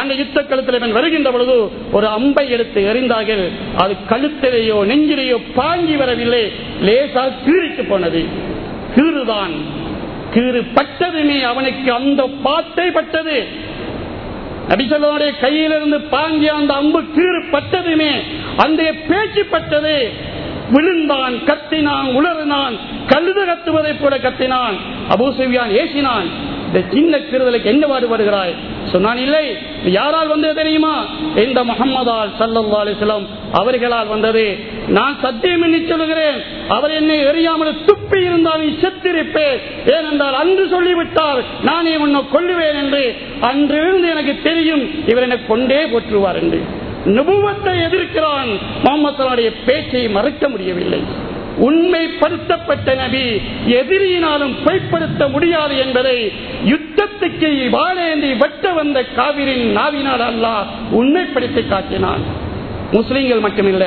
அந்த யுத்த களத்தில் இவன் வருகின்ற பொழுது ஒரு அம்பை எடுத்து எறிந்தார்கள். அது கழுத்திலேயோ நெஞ்சிலேயோ பாங்கி வரவில்லை. லேசால் கீறிட்டு போனது. கீறுதான். கீறு பட்டதுமே அவனுக்கு அந்த பாத்தை பட்டது. நபிசல்லோடைய கையிலிருந்து பாங்கிய அந்த அம்பு கீறு பட்டதுமே அந்த பேச்சு பட்டது. விழுந்தான் கத்தினான் உளறினான் கழுது கத்துவதை போல கத்தினான். அபூசவியான் ஏசினான். இந்த சின்ன சிறுதலுக்கு என்ன பாடுபடுகிறாய்? சொன்னான் இல்லை யாரால் வந்தது தெரியுமா? இந்த முகமதால் சல்லா அலிஸ்லாம் அவர்களால் வந்தது. நான் சத்தியம் எண்ணி சொல்லுகிறேன். அவர் என்னை எறியாமல் துப்பி இருந்தால் செத்திருப்பேன். ஏனென்றால் அன்று சொல்லிவிட்டால் நானே உன்னை கொள்ளுவேன் என்று. அன்றிருந்து எனக்கு தெரியும் இவர் என்னை கொண்டே போற்றுவார் என்று. நிபுவத்தை எதிர்க்கிறான். முகமது பேச்சை மறுக்க முடியவில்லை. உண்மைப்படுத்தப்பட்ட நபி எதிரியினாலும் பொய்ப்படுத்த முடியாது என்பதை யுத்தத்துக்கு வாழேந்தி வெட்ட வந்த காவிரின் நாவினால் அல்லா உண்மைப்படுத்தி காட்டினான். முஸ்லீம்கள் மட்டுமில்ல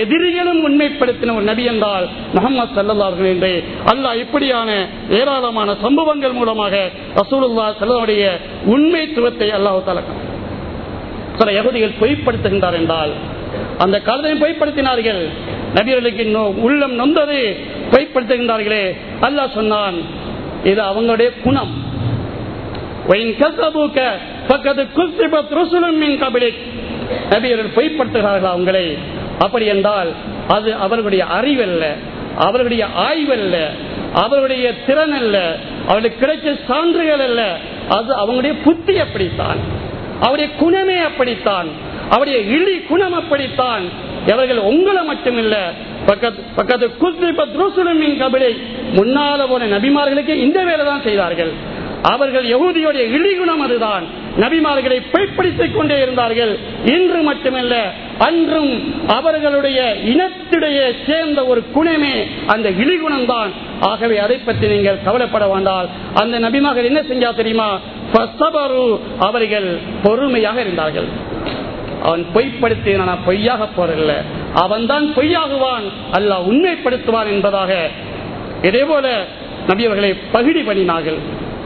எதிரிகளும் உண்மைப்படுத்தின ஒரு நபி என்றால் முகமது சல்லார்கள் என்று அல்லாஹ் இப்படியான ஏராளமான சம்பவங்கள் மூலமாக ரசூலுல்லா செல்லவுடைய உண்மைத்துவத்தை அல்லாஹு தலக்கம் சில எகுதிகள் பொய்ப்படுத்துகின்றார் என்றால் அந்த காலத்தையும் பொய்ப்படுத்தினார்கள். நபிகளுக்கு உள்ளம் நொந்தது பொய்ப்படுத்துகின்றார்களே. அல்லாஹ் சொன்னான் இது அவங்களுடைய குணம். பொய்ப்படுத்துகிறார்கள் அவங்களை. அப்படி என்றால் அது அவர்களுடைய அறிவல்ல அவர்களுடைய ஆய்வல்ல அவர்களுடைய திறன் அல்ல அவர்களுக்கு கிடைச்ச சான்றுகள் அல்ல. அது அவங்களுடைய புத்தி அப்படித்தான். அவருடைய குணமே அப்படித்தான். அவருடைய இழி குணம் அப்படித்தான். எவர்கள் உங்களை மட்டுமில்ல பக்கத்து கபிலை முன்னால போன நபிமார்களுக்கு இந்த வேலை தான் செய்தார்கள். அவர்கள் யகுதியுடைய இழிகுணம் அதுதான். நபிமார்களை பொய்ப்படுத்திக் கொண்டே இருந்தார்கள். இன்று மட்டுமல்ல அன்றும் அவர்களுடைய இனத்திடையே சேர்ந்த ஒரு குணமே அந்த இழிகுணம் தான். ஆகவே அதை பற்றி நீங்கள் கவலைப்பட வேண்டால் அந்த நபிமார்கள் என்ன செஞ்சா தெரியுமா? அவர்கள் பொறுமையாக இருந்தார்கள். அவன் பொய்ப்படுத்தி நான் பொய்யாக போறதில்லை. அவன் தான் பொய்யாகுவான். அல்ல உண்மைப்படுத்துவான் என்பதாக இதே போல நபியவர்களை பகிடி பண்ணினார்கள்.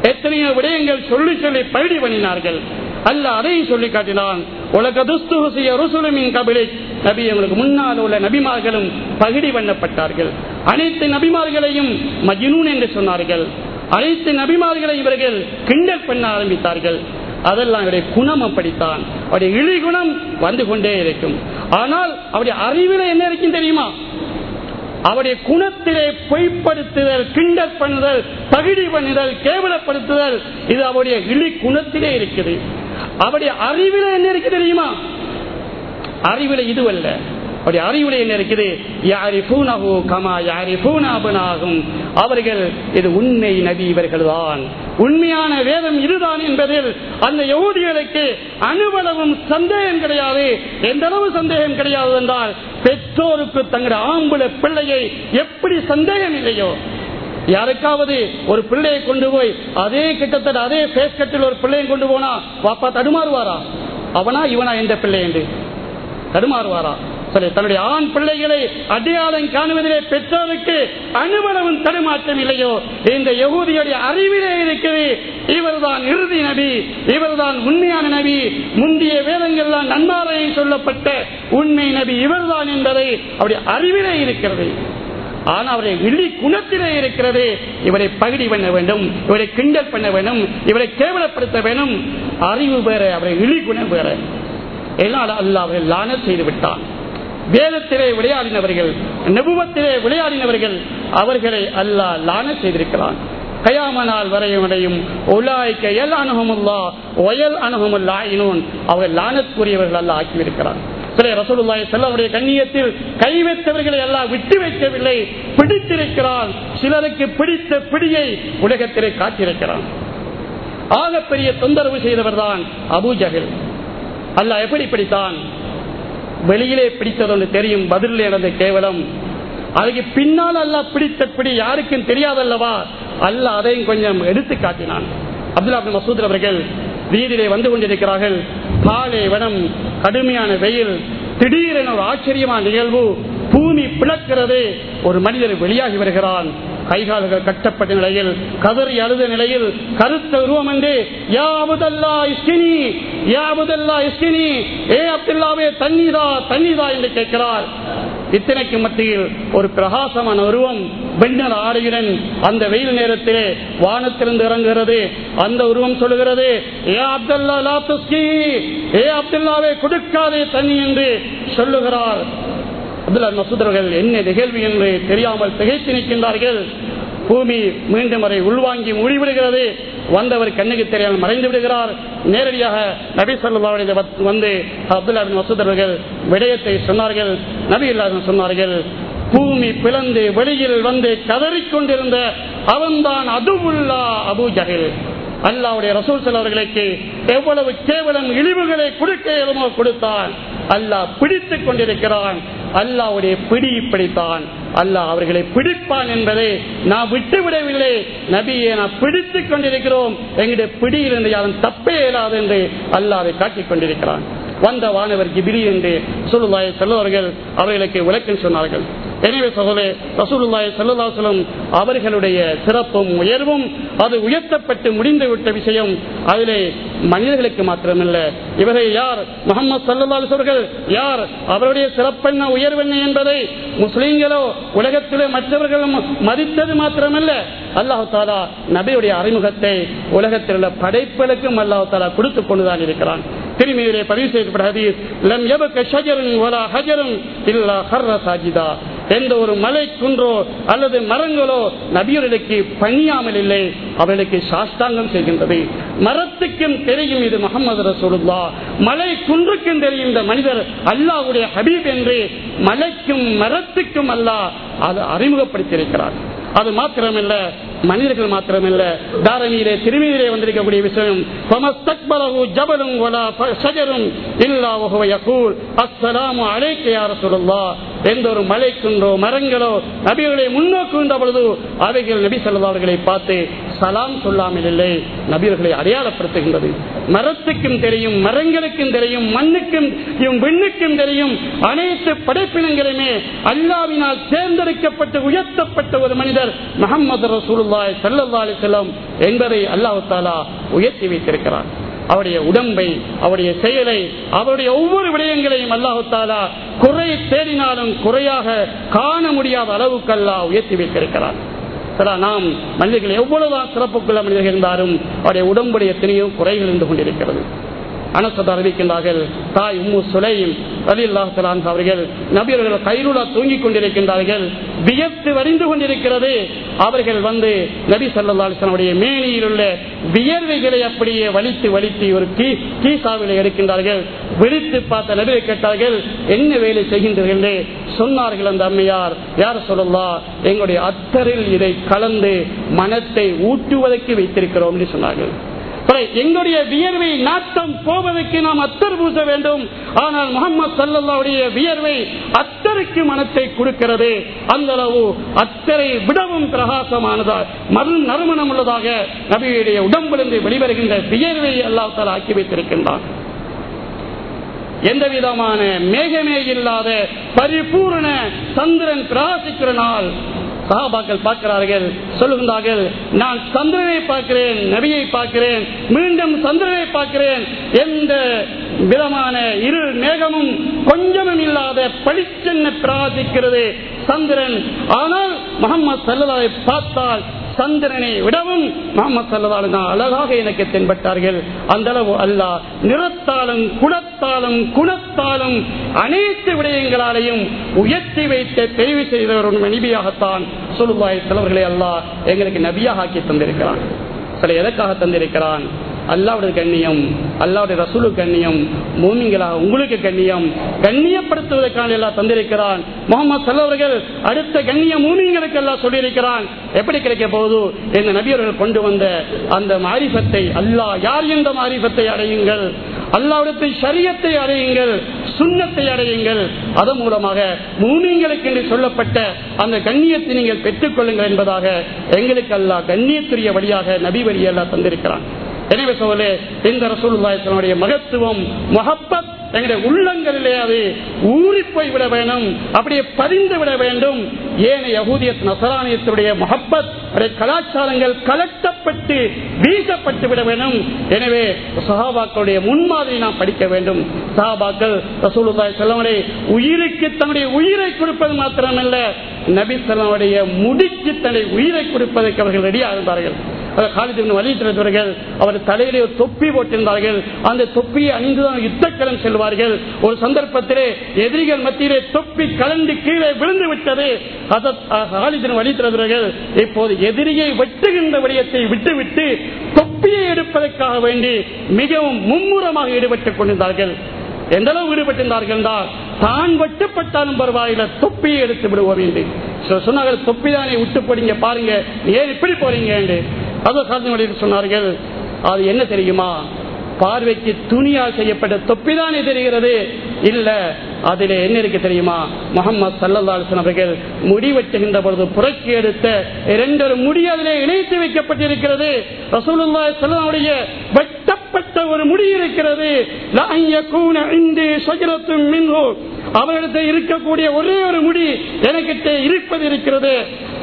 எத்தனையோ விடயங்கள் சொல்லி சொல்லி பகிடி பண்ணினார்கள். அல்ல அதையும் சொல்லி காட்டினான். உலக துஸ்துமின் கபிலை. நபி எங்களுக்கு முன்னால் உள்ள நபிமார்களும் பகிடி பண்ணப்பட்டார்கள். அனைத்து நபிமார்களையும் மஜினூன் என்று சொன்னார்கள். அனைத்து நபிமார்களை இவர்கள் கிண்டல் பண்ண ஆரம்பித்தார்கள். அதெல்லாம் அவருடைய குணம் அப்படித்தான். அவருடைய இழிகுணம் வந்து கொண்டே இருக்கும். ஆனால் அவருடைய அறிவில் என்ன இருக்கும் தெரியுமா? அவருடைய குணத்திலே பொய்ப்படுத்துதல் கிண்டல் பண்ணுதல் தகுதி பண்ணுதல் கேவலப்படுத்துதல் இது அவருடைய இழி குணத்திலே இருக்குது. அவருடைய அறிவில என்ன இருக்கு தெரியுமா? அறிவில இதுவல்ல. அப்படி அறிவுரை என்ன இருக்குது யாரிஃபூனஹு கமா யாரிஃபூன அபனாகும் அவர்கள் இது உண்மை நபி இவர்கள்தான். உண்மையான வேதம் இதுதான் என்பதில் அந்த யகுதிகளுக்கு அணுவளவும் சந்தேகம் கிடையாது. எந்த அளவு சந்தேகம் கிடையாது என்றால் பெற்றோருக்கு தங்கள் ஆம்புல பிள்ளையை எப்படி சந்தேகம் இல்லையோ? யாருக்காவது ஒரு பிள்ளையை கொண்டு போய் அதே கிட்டத்தட்ட அதே பேஸ் கட்டில் ஒரு பிள்ளையை கொண்டு போனா பாப்பா தடுமாறுவாரா? அவனா இவனா எந்த பிள்ளை என்று? தடுமாறுவாரா? தன்னுடைய ஆண் பிள்ளைகளை அடையாளம் காணுவதிலே பெற்றோருக்கு அனுபவம் தடுமாற்றம் இல்லையோ? இந்த யகுதியுடைய அறிவிலே இருக்கிறது இவர்தான் இறுதி நபி இவர்தான் உண்மையான நபி. முந்தைய வேதங்கள்லாம் நன்மாரையில் சொல்லப்பட்ட உண்மை நபி இவர்தான் என்பதை அவருடைய அறிவிலே இருக்கிறது. ஆனால் அவரை இழி குணத்திலே இருக்கிறது. இவரை பகிடி பண்ண வேண்டும் இவரை கிண்டல் பண்ண வேண்டும் இவரை கேவலப்படுத்த வேண்டும். அறிவு வேற அவரை இழி குணம் வேற. எல்லாம் அல்ல அவரை லான செய்து விட்டான். வேதத்திலே விளையாடினவர்கள் நெபுவத்திலே விளையாடினவர்கள் அவர்களை அல்லாஹ் லான செய்திருக்கிறான். கயாமனால் வரையும் உலாய்க்க எல் அணுகமுல்லா ஒயல் அணுகமுல்லா இனோன் அவர்கள் லானத்துக்குரியவர்கள் அல்ல ஆக்கியிருக்கிறான் சில ரசூலுல்லாய் செல்லவருடைய கண்ணியத்தில் கை வைத்தவர்களை எல்லாம் விட்டு வைக்கவில்லை பிடித்திருக்கிறான். சிலருக்கு பிடித்த பிடியை உலகத்திலே காட்டியிருக்கிறான் ஆகப்பெரிய தொந்தரவு செய்தவர் தான் அபூஜகல் அல்ல எப்படி பிடித்தான்? வெளியிலே பிடித்ததொன்று தெரியும். பதில் எனது கேவலம். அதுக்கு பின்னால் அல்ல பிடித்தபடி யாருக்கும் தெரியாதல்லவா? அல்ல அதையும் கொஞ்சம் எடுத்து காட்டினான் அப்துல்லா மசூத் அவர்கள் வீதியிலே வந்து கொண்டிருக்கிறார்கள். காலை வனம் கடுமையான வெயில் திடீரென ஒரு ஆச்சரியமான நிகழ்வு. பூமி பிளக்கிறது. ஒரு மனிதர் வெளியாகி வருகிறான். கைகால்கள் கட்டப்பட்ட நிலையில் கதறி அழுத நிலையில் கருத்த உருவம் என்று யாபுதல்லா இஸ்கினி யாபுதல்லா இஸ்கினி ஏ அப்துல்லாவே தண்ணீரா தண்ணீரா என்று கேட்கிறார். இத்தனைக்கு மத்தியில் ஒரு பிரகாசமான உருவம் வெண்ணர் ஆடையுடன் அந்த வெயில் நேரத்திலே வானத்திலிருந்து இறங்குகிறது. அந்த உருவம் சொல்லுகிறது ஏ அப்துல்லா லா ஏ அப்துல்லாவே கொடுக்காதே தண்ணி என்று சொல்லுகிறார். அப்துல்லா மசூதர்கள் என்ன நிகழ்வு என்று தெரியாமல் திகைத்து நிற்கின்றார்கள். பூமி மீண்டும் வரை உள்வாங்கி மூடிவிடுகிறது. வந்தவர் கண்ணுக்கு தெரியாமல் மறைந்து விடுகிறார். நேரடியாக நபி சொல்லா வந்து அப்துல்லா மசூதர்கள் விடயத்தை சொன்னார்கள். நபி இல்லாத சொன்னார்கள் பூமி பிளந்து வெளியில் வந்து கதறிக்கொண்டிருந்த அவன்தான் அதுவுல்லா அபு ஜஹில். அல்லாவுடைய ரசூல் செல்வர்களுக்கு எவ்வளவு கேவலம் இழிவுகளை கொடுக்க எதுமோ கொடுத்தான். அல்லாஹ் பிடித்துக் கொண்டிருக்கிறான். அல்லாவுடைய பிடி இப்படித்தான். அல்லாஹ் அவர்களை பிடிப்பான் என்பதை நான் விட்டுவிடவில்லை. நபியை நான் பிடித்துக் கொண்டிருக்கிறோம். எங்களுடைய பிடியிலிருந்து யாரும் தப்பே இயலாது என்று அல்லாவை காட்டிக் கொண்டிருக்கிறான். வந்த வானவர் கிபிரி என்று சொல்லுவாய் செல்லுவார்கள் அவர்களுக்கு விளக்கம் சொன்னார்கள். எனவே சகோதரே ரசூலுல்லாய் செல்லுல்லாசலம் அவர்களுடைய சிறப்பும் உயர்வும் அது உயர்த்தப்பட்டு முடிந்துவிட்ட விஷயம். அதிலே மனிதர்களுக்கு மாத்திரமல்ல. இவரை யார்? முகமது சல்லாஸ் அவர்கள் யார்? அவருடைய சிறப்பென்ன உயர்வென்ன என்பதை முஸ்லீம்களோ உலகத்திலே மற்றவர்களும் மதித்தது மாத்திரமல்ல. அல்லாஹு தாலா நபியுடைய அறிமுகத்தை உலகத்தில் உள்ள படைப்புகளுக்கும் அல்லாஹு தாலா கொடுத்துக் கொண்டுதான் இருக்கிறான். திருமையிலே பதிவு செய்யப்பட்ட ஹதீஸ் லம் எபக்க ஷஜரும் வலா ஹஜரும் இல்லா ஹர்ர சாஜிதா. எந்த ஒரு மலை குன்றோ அல்லது மரங்களோ நபியர்களுக்கு பணியாமல் இல்லை. அவர்களுக்கு சாஸ்தாங்கம் செய்கின்றது. மரத்துக்கும் தெரியும் இது முகமது ரசூலுல்லா. மலை குன்றுக்கும் தெரியும் இந்த மனிதர் அல்லாவுடைய ஹபீப் என்று மலைக்கும் மரத்துக்கும் அல்லாஹ் அது அறிமுகப்படுத்தியிருக்கிறார். அது மாத்திரமல்ல மனிதர்கள் மாத்திரமல்ல. தாரணியிலே திருமீதிலே வந்திருக்கக்கூடிய விஷயம். ஜபலும் சஜரும் இல்லா யகூல். அஸ்ஸலாமு அலைக்க யா ரசூலுல்லாஹ் எந்த ஒரு மலை குன்றோ மரங்களோ நபிகளை முன்னோக்குகின்ற பொழுது அவைகள் நபி செல்வார்களை பார்த்து சலாம் சொல்லாமல் இல்லை. நபியர்களை அடையாளப்படுத்துகின்றது. மரத்துக்கும் தெரியும் மரங்களுக்கும் தெரியும் மண்ணுக்கும் விண்ணுக்கும் தெரியும். அனைத்து படைப்பினங்களுமே அல்லாவினால் தேர்ந்தெடுக்கப்பட்டு உயர்த்தப்பட்ட ஒரு மனிதர் முகமது ரசூலுல்லாய் சல்லா அலி செல்லம் என்பதை அல்லாஹு தாலா உயர்த்தி வைத்திருக்கிறார் அவருடைய உடம்பை அவருடைய செயலை அவருடைய ஒவ்வொரு விடயங்களையும் அல்லாஹாலா குறை தேடினாலும் குறையாக காண முடியாத அளவுக்கு அல்லா உயர்த்தி வைத்திருக்கிறார் நாம் மனிதர்கள் எவ்வளவுதான் சிறப்புக்குள்ள மனிதர்கள் இருந்தாலும் அவருடைய உடம்புடைய எத்தனையோ குறைகள் இருந்து கொண்டிருக்கிறது. அனசத் அறிவிக்கின்றார்கள். தாய் உம்மு சுலையும் அலி அல்லாஹலான் அவர்கள் நபியர்கள் கைருளா தூங்கிக் கொண்டிருக்கின்றார்கள். வியத்து வரிந்து கொண்டிருக்கிறது. அவர்கள் வந்து நபி சல்லாஸ்லனுடைய மேனியில் உள்ள வியர்வைகளை அப்படியே வலித்து வலித்து ஒரு கீ கீசாவில எடுக்கின்றார்கள். விழித்து பார்த்த நபியை கேட்டார்கள் என்ன வேலை செய்கின்றீர்கள்? சொன்னார்கள் அந்த அம்மையார். யார் சொல்லலா எங்களுடைய அத்தரில் இதை கலந்து மனத்தை ஊட்டுவதற்கு வைத்திருக்கிறோம் என்று சொன்னார்கள். எங்களுடைய வியர்வை நாட்டம் போவதற்கு நாம் அத்தர் பூச வேண்டும். ஆனால் முகமது சல்லாவுடைய வியர்வை அத்தருக்கு மனத்தை கொடுக்கிறது. அந்த அளவு அத்தரை விடவும் பிரகாசமானதா மறு நறுமணம் உள்ளதாக நபியுடைய உடம்பிலிருந்து வெளிவருகின்ற வியர்வை அல்லாத்தால் ஆக்கி வைத்திருக்கின்றான். எந்த விதமான மேகமே இல்லாத பரிபூர்ண சந்திரன் பிரகாசிக்கிற நாள் சாபாக்கள் பார்க்கிறார்கள் சொல்லுகின்றார்கள் நான் சந்திரனை பார்க்கிறேன் நபியை பார்க்கிறேன் மீண்டும் சந்திரனை பார்க்கிறேன் எந்த விதமான இரு மேகமும் கொஞ்சமும் இல்லாத பளிச்சென்ன பிரார்த்திக்கிறது சந்திரன். ஆனால் முகமது சல்லதாவை பார்த்தால் சந்திரனை விடவும் முகமது சல்லதாலும் அழகாக எனக்கு தென்பட்டார்கள். அந்த அளவு அல்ல நிறத்தாலும் குணத்தாலும் குணத்தாலும் அனைத்து விடயங்களாலையும் உயர்த்தி வைத்து தெரிவு செய்தவர் நபியாகத்தான் சொல்லுவாய் தலைவர்களை அல்லா எங்களுக்கு நபியாக ஆக்கி தந்திருக்கிறான். சில எதற்காக தந்திருக்கிறான்? அல்லாவுடைய கண்ணியம் அல்லாவுடைய ரசூலு கண்ணியம் மூமிங்களா உங்களுக்கு கண்ணியம் கண்ணியப்படுத்துவதற்கான எல்லாம் தந்திருக்கிறான். முகமது சல்லவர்கள் அடுத்த கண்ணியம் மூமிங்களுக்கு எல்லாம் சொல்லியிருக்கிறான். எப்படி கிடைக்க போகுது? இந்த நபியர்கள் கொண்டு வந்த அந்த மாரிபத்தை அல்லாஹ் யார் இந்த மாரிபத்தை அடையுங்கள்? அல்லாவிடத்தை சரியத்தை அடையுங்கள் சுண்ணத்தை அடையுங்கள். அதன் மூலமாக மூமிங்களுக்கு என்று சொல்லப்பட்ட அந்த கண்ணியத்தை நீங்கள் பெற்றுக் கொள்ளுங்கள் என்பதாக எங்களுக்கு அல்லா கண்ணியத்துரிய வழியாக நபி வழியெல்லாம் தந்திருக்கிறான். எனவே சோலே இந்த ரசூலுடைய மகத்துவம் மொஹப்பத் எங்களுடைய உள்ளங்களிலே அது ஊறி போய் விட வேண்டும் அப்படியே பதிந்து விட வேண்டும். ஏன யகூதிய நசராணியத்துடைய மொஹப்பத் கலாச்சாரங்கள் கலட்டப்பட்டு வீசப்பட்டு விட வேண்டும் எனவே சஹாபாக்களுடைய முன்மாதிரி நாம் படிக்க வேண்டும். சஹாபாக்கள் ரசூலுல்லாய் செல்லவரை உயிருக்கு தன்னுடைய உயிரை கொடுப்பது மாத்திரமல்ல நபி முடிக்கு தன்னை உயிரை கொடுப்பதற்கு அவர்கள் ரெடியாக இருந்தார்கள். வலியுறுத்தவர்கள் அவர் தலையிலே தொப்பி போட்டிருந்தார்கள். அந்த தொப்பியை அணிந்துதான் யுத்தக்களம் செல்வார்கள். ஒரு சந்தர்ப்பத்திலே எதிரிகள் மத்தியிலே தொப்பி கலந்து கீழே விழுந்து விட்டது. வலியுறுத்தவர்கள் இப்போது எதிரியை வெட்டுகின்ற விடயத்தை விட்டுவிட்டு தொப்பியை எடுப்பதற்காக வேண்டி மிகவும் மும்முரமாக ஈடுபட்டுக் கொண்டிருந்தார்கள். எந்த அளவு ஈடுபட்டிருந்தார்கள் என்றால் தான் வெட்டுப்பட்டாலும் பரவாயில்ல தொப்பியை எடுத்து விடுவோம் என்று. சொன்னார்கள் தொப்பி தானே விட்டு போறீங்க பாருங்க ஏன் இப்படி போறீங்க என்று. அதோ சாதனை சொன்னார்கள் அது என்ன தெரியுமா? பார்வைக்கு துணியால் செய்யப்பட்ட தொப்பிதானே தெரிகிறது. இல்ல அதில் என்ன இருக்கு தெரியுமா? முகமது சல்லல்லாசன் அவர்கள் முடி வெட்டுகின்ற பொழுது புரட்சி எடுத்த இரண்டொரு முடி அதிலே இணைத்து வைக்கப்பட்டிருக்கிறது. ரசூலுல்லா செல்லனுடைய வெட்டப்பட்ட ஒரு முடி இருக்கிறது. அவர்களிடத்தில் இருக்கக்கூடிய ஒரே ஒரு முடி எனக்கிட்ட இருப்பது இருக்கிறது.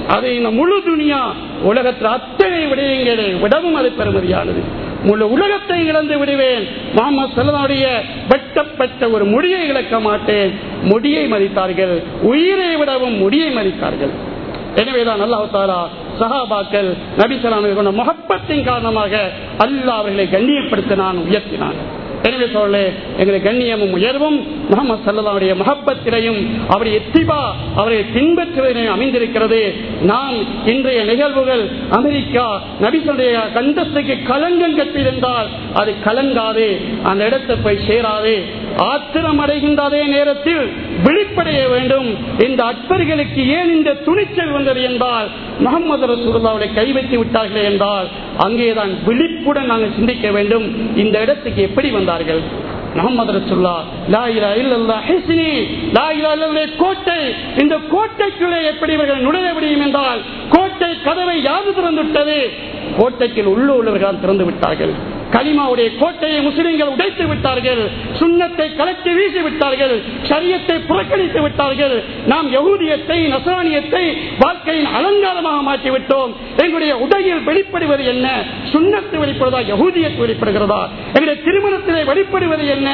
அது இந்த முழு துணியா உலகத்தில் அத்தனை விடயங்களை விடவும் அது பெறுமதியானது முழு உலகத்தை இழந்து விடுவேன். மாமா செல்லனுடைய வெட்டப்பட்ட ஒரு முடியை இழக்க மாட்டேன். முடியை மதித்தார்கள். உயிரை விடவும் முடியை மதித்தார்கள். எனவேதான் அல்லாஹாலா சஹாபாக்கள் நபிசலாமை கொண்ட முகப்பத்தின் காரணமாக அல்லாஹ் அவர்களை கண்ணியப்படுத்தினான் உயர்த்தினான் எனவே சொல்ல எங்களுடைய கண்ணியமும் உயர்வும் முகமது சல்லாவுடைய மகப்பத்திலையும் அவருடைய எத்திபா அவரை பின்பற்றுவதையும் அமைந்திருக்கிறது. நாம் இன்றைய நிகழ்வுகள் அமெரிக்கா நபிசனுடைய கண்டத்துக்கு கலங்கம் கட்டியிருந்தால் அது கலங்காது. அந்த இடத்தை போய் சேராது. ஆத்திரம் அடைகின்ற அதே நேரத்தில் விழிப்படைய வேண்டும். இந்த அற்பர்களுக்கு ஏன் இந்த துணிச்சல் வந்தது என்றால் முகமது ரசூல்லாவுடைய கைவைத்து விட்டார்களே என்றால் அங்கேதான் விழிப்புடன் நாங்கள் சிந்திக்க வேண்டும். இந்த இடத்துக்கு எப்படி வந்தார்கள்? முகமது ரசுல்லா லாயிலா இல்லல்லா ஹிஸ்னி லாயிலா இல்லல்லே கோட்டை. இந்த கோட்டைக்குள்ளே எப்படி இவர்கள் நுழைய முடியும் என்றால் கோட்டை கதவை யாது திறந்துவிட்டது? கோட்டைக்கு உள்ளுள்ளவர்கள் திறந்து விட்டார்கள். கலிமாவுடைய கோட்டையை முஸ்லிம்கள் உடைத்து விட்டார்கள். சுண்ணத்தை கலக்கி வீசி விட்டார்கள். சரியத்தை புறக்கணித்து விட்டார்கள். நாம் யகுதியத்தை நசானியத்தை வாழ்க்கையின் அலங்காரமாக மாற்றிவிட்டோம். எங்களுடைய உடையில் வெளிப்படுவது என்ன? சுண்ணத்து வெளிப்படுவதா யகுதியத்து வெளிப்படுகிறதா? எங்களுடைய திருமணத்திலே வெளிப்படுவது என்ன?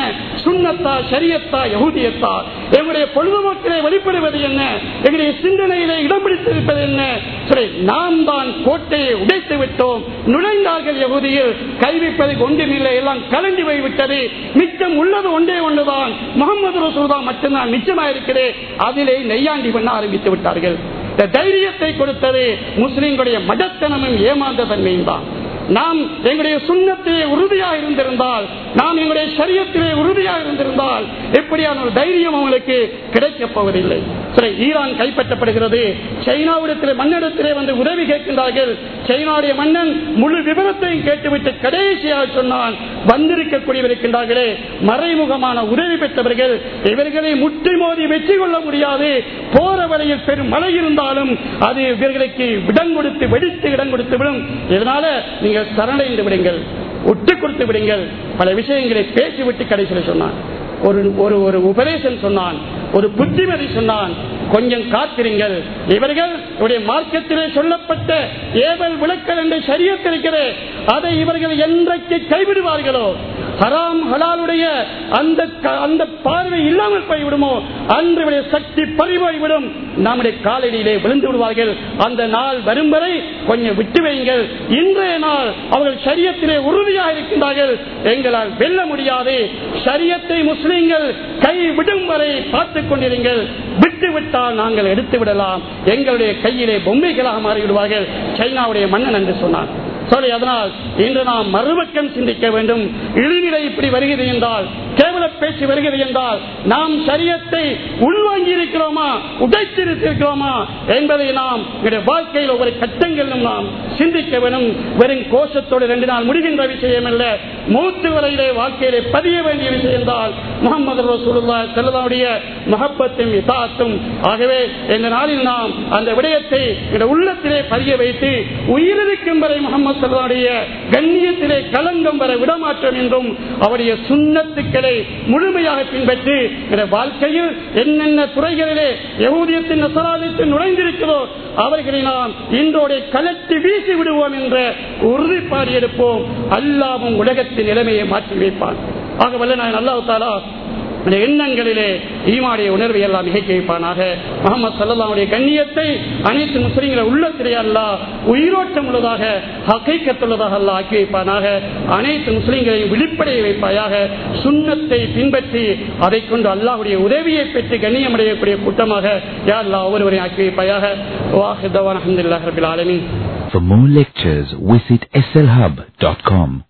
சுண்ணத்தா சரியத்தா யகுதியத்தா? எங்களுடைய பொழுதுபோக்கிலே வெளிப்படுவது என்ன? எங்களுடைய சிந்தனையிலே இடம் பிடித்திருப்பது என்ன? சரி நாம் தான் கோட்டையை உடைத்து விட்டோம். நுழைந்தார்கள் யகுதியில். கைவிப்பது ஒன்றுமில்லை எல்லாம் கலந்து போய்விட்டது மிச்சம் உள்ளது ஒன்றே ஒன்றுதான். முகமது ரசூல்தான் மட்டும்தான் மிச்சமாயிருக்கிறது. அதிலே நெய்யாண்டி பண்ண ஆரம்பித்து விட்டார்கள். இந்த தைரியத்தை கொடுத்தது முஸ்லீம்களுடைய மடத்தனமும் ஏமாந்த தன்மையும் தான். நாம் எங்களுடைய சுண்ணத்திலே உறுதியாக இருந்திருந்தால் நாம் எங்களுடைய சரியத்திலே உறுதியாக இருந்திருந்தால் எப்படியான ஒரு தைரியம் அவங்களுக்கு கிடைக்கப் போவதில்லை. ஈரான் கைப்பற்றப்படுகிறது. சைனாவிடத்திலே மன்னிடத்திலே வந்து உதவி கேட்கின்றார்கள். சைனாவுடைய மன்னன் முழு விவரத்தையும் கேட்டுவிட்டு கடைசியாக சொன்னான் வந்திருக்கக்கூடியவர் இருக்கின்றார்களே மறைமுகமான உதவி பெற்றவர்கள். இவர்களை முற்றி மோதி வெற்றி கொள்ள முடியாது. போற வரையில் பெரும் மழை இருந்தாலும் அது இவர்களுக்கு இடம் கொடுத்து வெடித்து இடம் கொடுத்து விடும். இதனால நீங்கள் சரணடைந்து விடுங்கள் ஒட்டு கொடுத்து விடுங்கள். பல விஷயங்களை பேசிவிட்டு கடைசியில் சொன்னான். ஒரு ஒரு ஒரு உபதேசம் சொன்னான் ஒரு புத்திமதி சொன்னான் கொஞ்சம் காத்திருங்கள். இவர்கள் மார்க்கத்திலே சொல்லப்பட்ட ஏவல் விளக்கல் என்று சரியத்திருக்கிறேன் அதை இவர்கள் என்றைக்கு கைவிடுவார்களோ ஹராம் ஹலாலுடைய அந்த க- அந்த பார்வை இல்லாமல் போய்விடுமோ அன்றுடைய சக்தி பறிபோய்விடும். நம்முடைய காலடியிலே விழுந்து விடுவார்கள். அந்த நாள் வரும் வரை கொஞ்சம் விட்டு வையுங்கள். இன்றைய நாள் அவர்கள் சரியத்திலே உறுதியாக இருக்கின்றார்கள். எங்களால் வெல்ல முடியாது. சரியத்தை முஸ்லீம்கள் கை விடும் வரை பார்த்துக் கொண்டிருங்கள். விட்டுவிட்டால் நாங்கள் எடுத்து விடலாம். எங்களுடைய கையிலே பொம்மைகளாக மாறிவிடுவார்கள். சைனாவுடைய மன்னன் என்று சொன்னார் சரி அதனால் இன்று நாம் மறுபக்கம் சிந்திக்க வேண்டும். இழிநிலை இப்படி வருகிறது என்றால் கேவல பேச்சு வருகிறது என்றால் நாம் சரியத்தை உள்வாங்கி இருக்கிறோமா உடைத்திருக்கிறோமா என்பதை நாம் வாழ்க்கையில் ஒவ்வொரு கட்டங்களிலும் நாம் சிந்திக்க வேண்டும் வெறும் கோஷத்தோடு ரெண்டு நாள் முடிகின்ற விஷயம் அல்ல. மூத்து வரையிலே வாழ்க்கையிலே பதிய வேண்டிய விஷயம் தான் முகமது ரசூலுல்லா செல்லதாவுடைய மகப்பத்தும் இதாத்தும் ஆகவே இந்த நாளில் நாம் அந்த விடயத்தை உள்ளத்திலே பதிய வைத்து உயிரிழக்கும் வரை முகமது செல்லதாவுடைய கண்ணியத்திலே கலங்கம் வர விடமாற்றம் என்றும் அவருடைய சுண்ணத்துக்களை முழுமையாக பின்பற்றி இந்த வாழ்க்கையில் என்னென்ன துறைகளிலே யகூதியத்தின் நசராதியத்தில் நுழைந்திருக்கிறதோ அவர்களை நாம் இன்றோட கலட்டி வீசி விடுவோம் என்ற உறுதிப்பாடு எடுப்போம். அல்லாவும் உலகத்தின் நிலைமையை மாற்றி வைப்பான். ஆக வல்ல நான் அல்லாஹ் அந்த எண்ணங்களிலே ஈமாடைய உணர்வை எல்லாம் மிகைக்க வைப்பானாக முகமது சல்லாவுடைய கண்ணியத்தை அனைத்து முஸ்லிம்களை உள்ளத்திலே அல்லா உயிரோட்டம் உள்ளதாக ஹக்கைக்கத்துள்ளதாக அல்லா ஆக்கி வைப்பானாக. அனைத்து முஸ்லிம்களையும் விழிப்படைய வைப்பாயாக. சுண்ணத்தை பின்பற்றி அதை கொண்டு அல்லாவுடைய உதவியை பெற்று கண்ணியமடையக்கூடிய கூட்டமாக யா அல்லா ஒவ்வொருவரையும் ஆக்கி வைப்பாயாக. வாஹிதவான் அஹமதுல்லாஹ் ரபில் For more lectures, visit slhub.com.